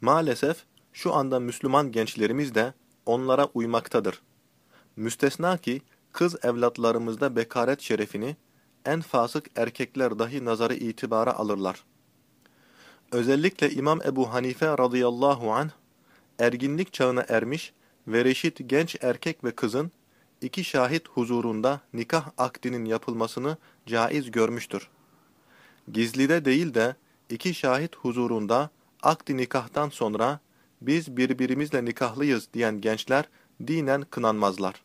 Maalesef şu anda Müslüman gençlerimiz de onlara uymaktadır. Müstesna ki kız evlatlarımızda bekaret şerefini en fasık erkekler dahi nazarı itibara alırlar. Özellikle İmam Ebu Hanife radıyallahu anh, erginlik çağına ermiş ve reşit genç erkek ve kızın iki şahit huzurunda nikah akdinin yapılmasını caiz görmüştür. Gizlide değil de iki şahit huzurunda akdi nikahtan sonra biz birbirimizle nikahlıyız diyen gençler dinen kınanmazlar.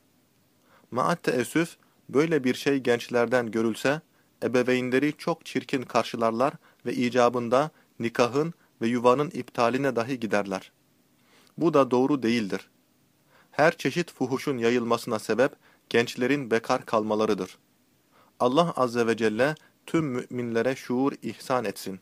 Maat teessüf böyle bir şey gençlerden görülse ebeveynleri çok çirkin karşılarlar ve icabında nikahın ve yuvanın iptaline dahi giderler. Bu da doğru değildir. Her çeşit fuhuşun yayılmasına sebep gençlerin bekar kalmalarıdır. Allah Azze ve Celle tüm müminlere şuur ihsan etsin.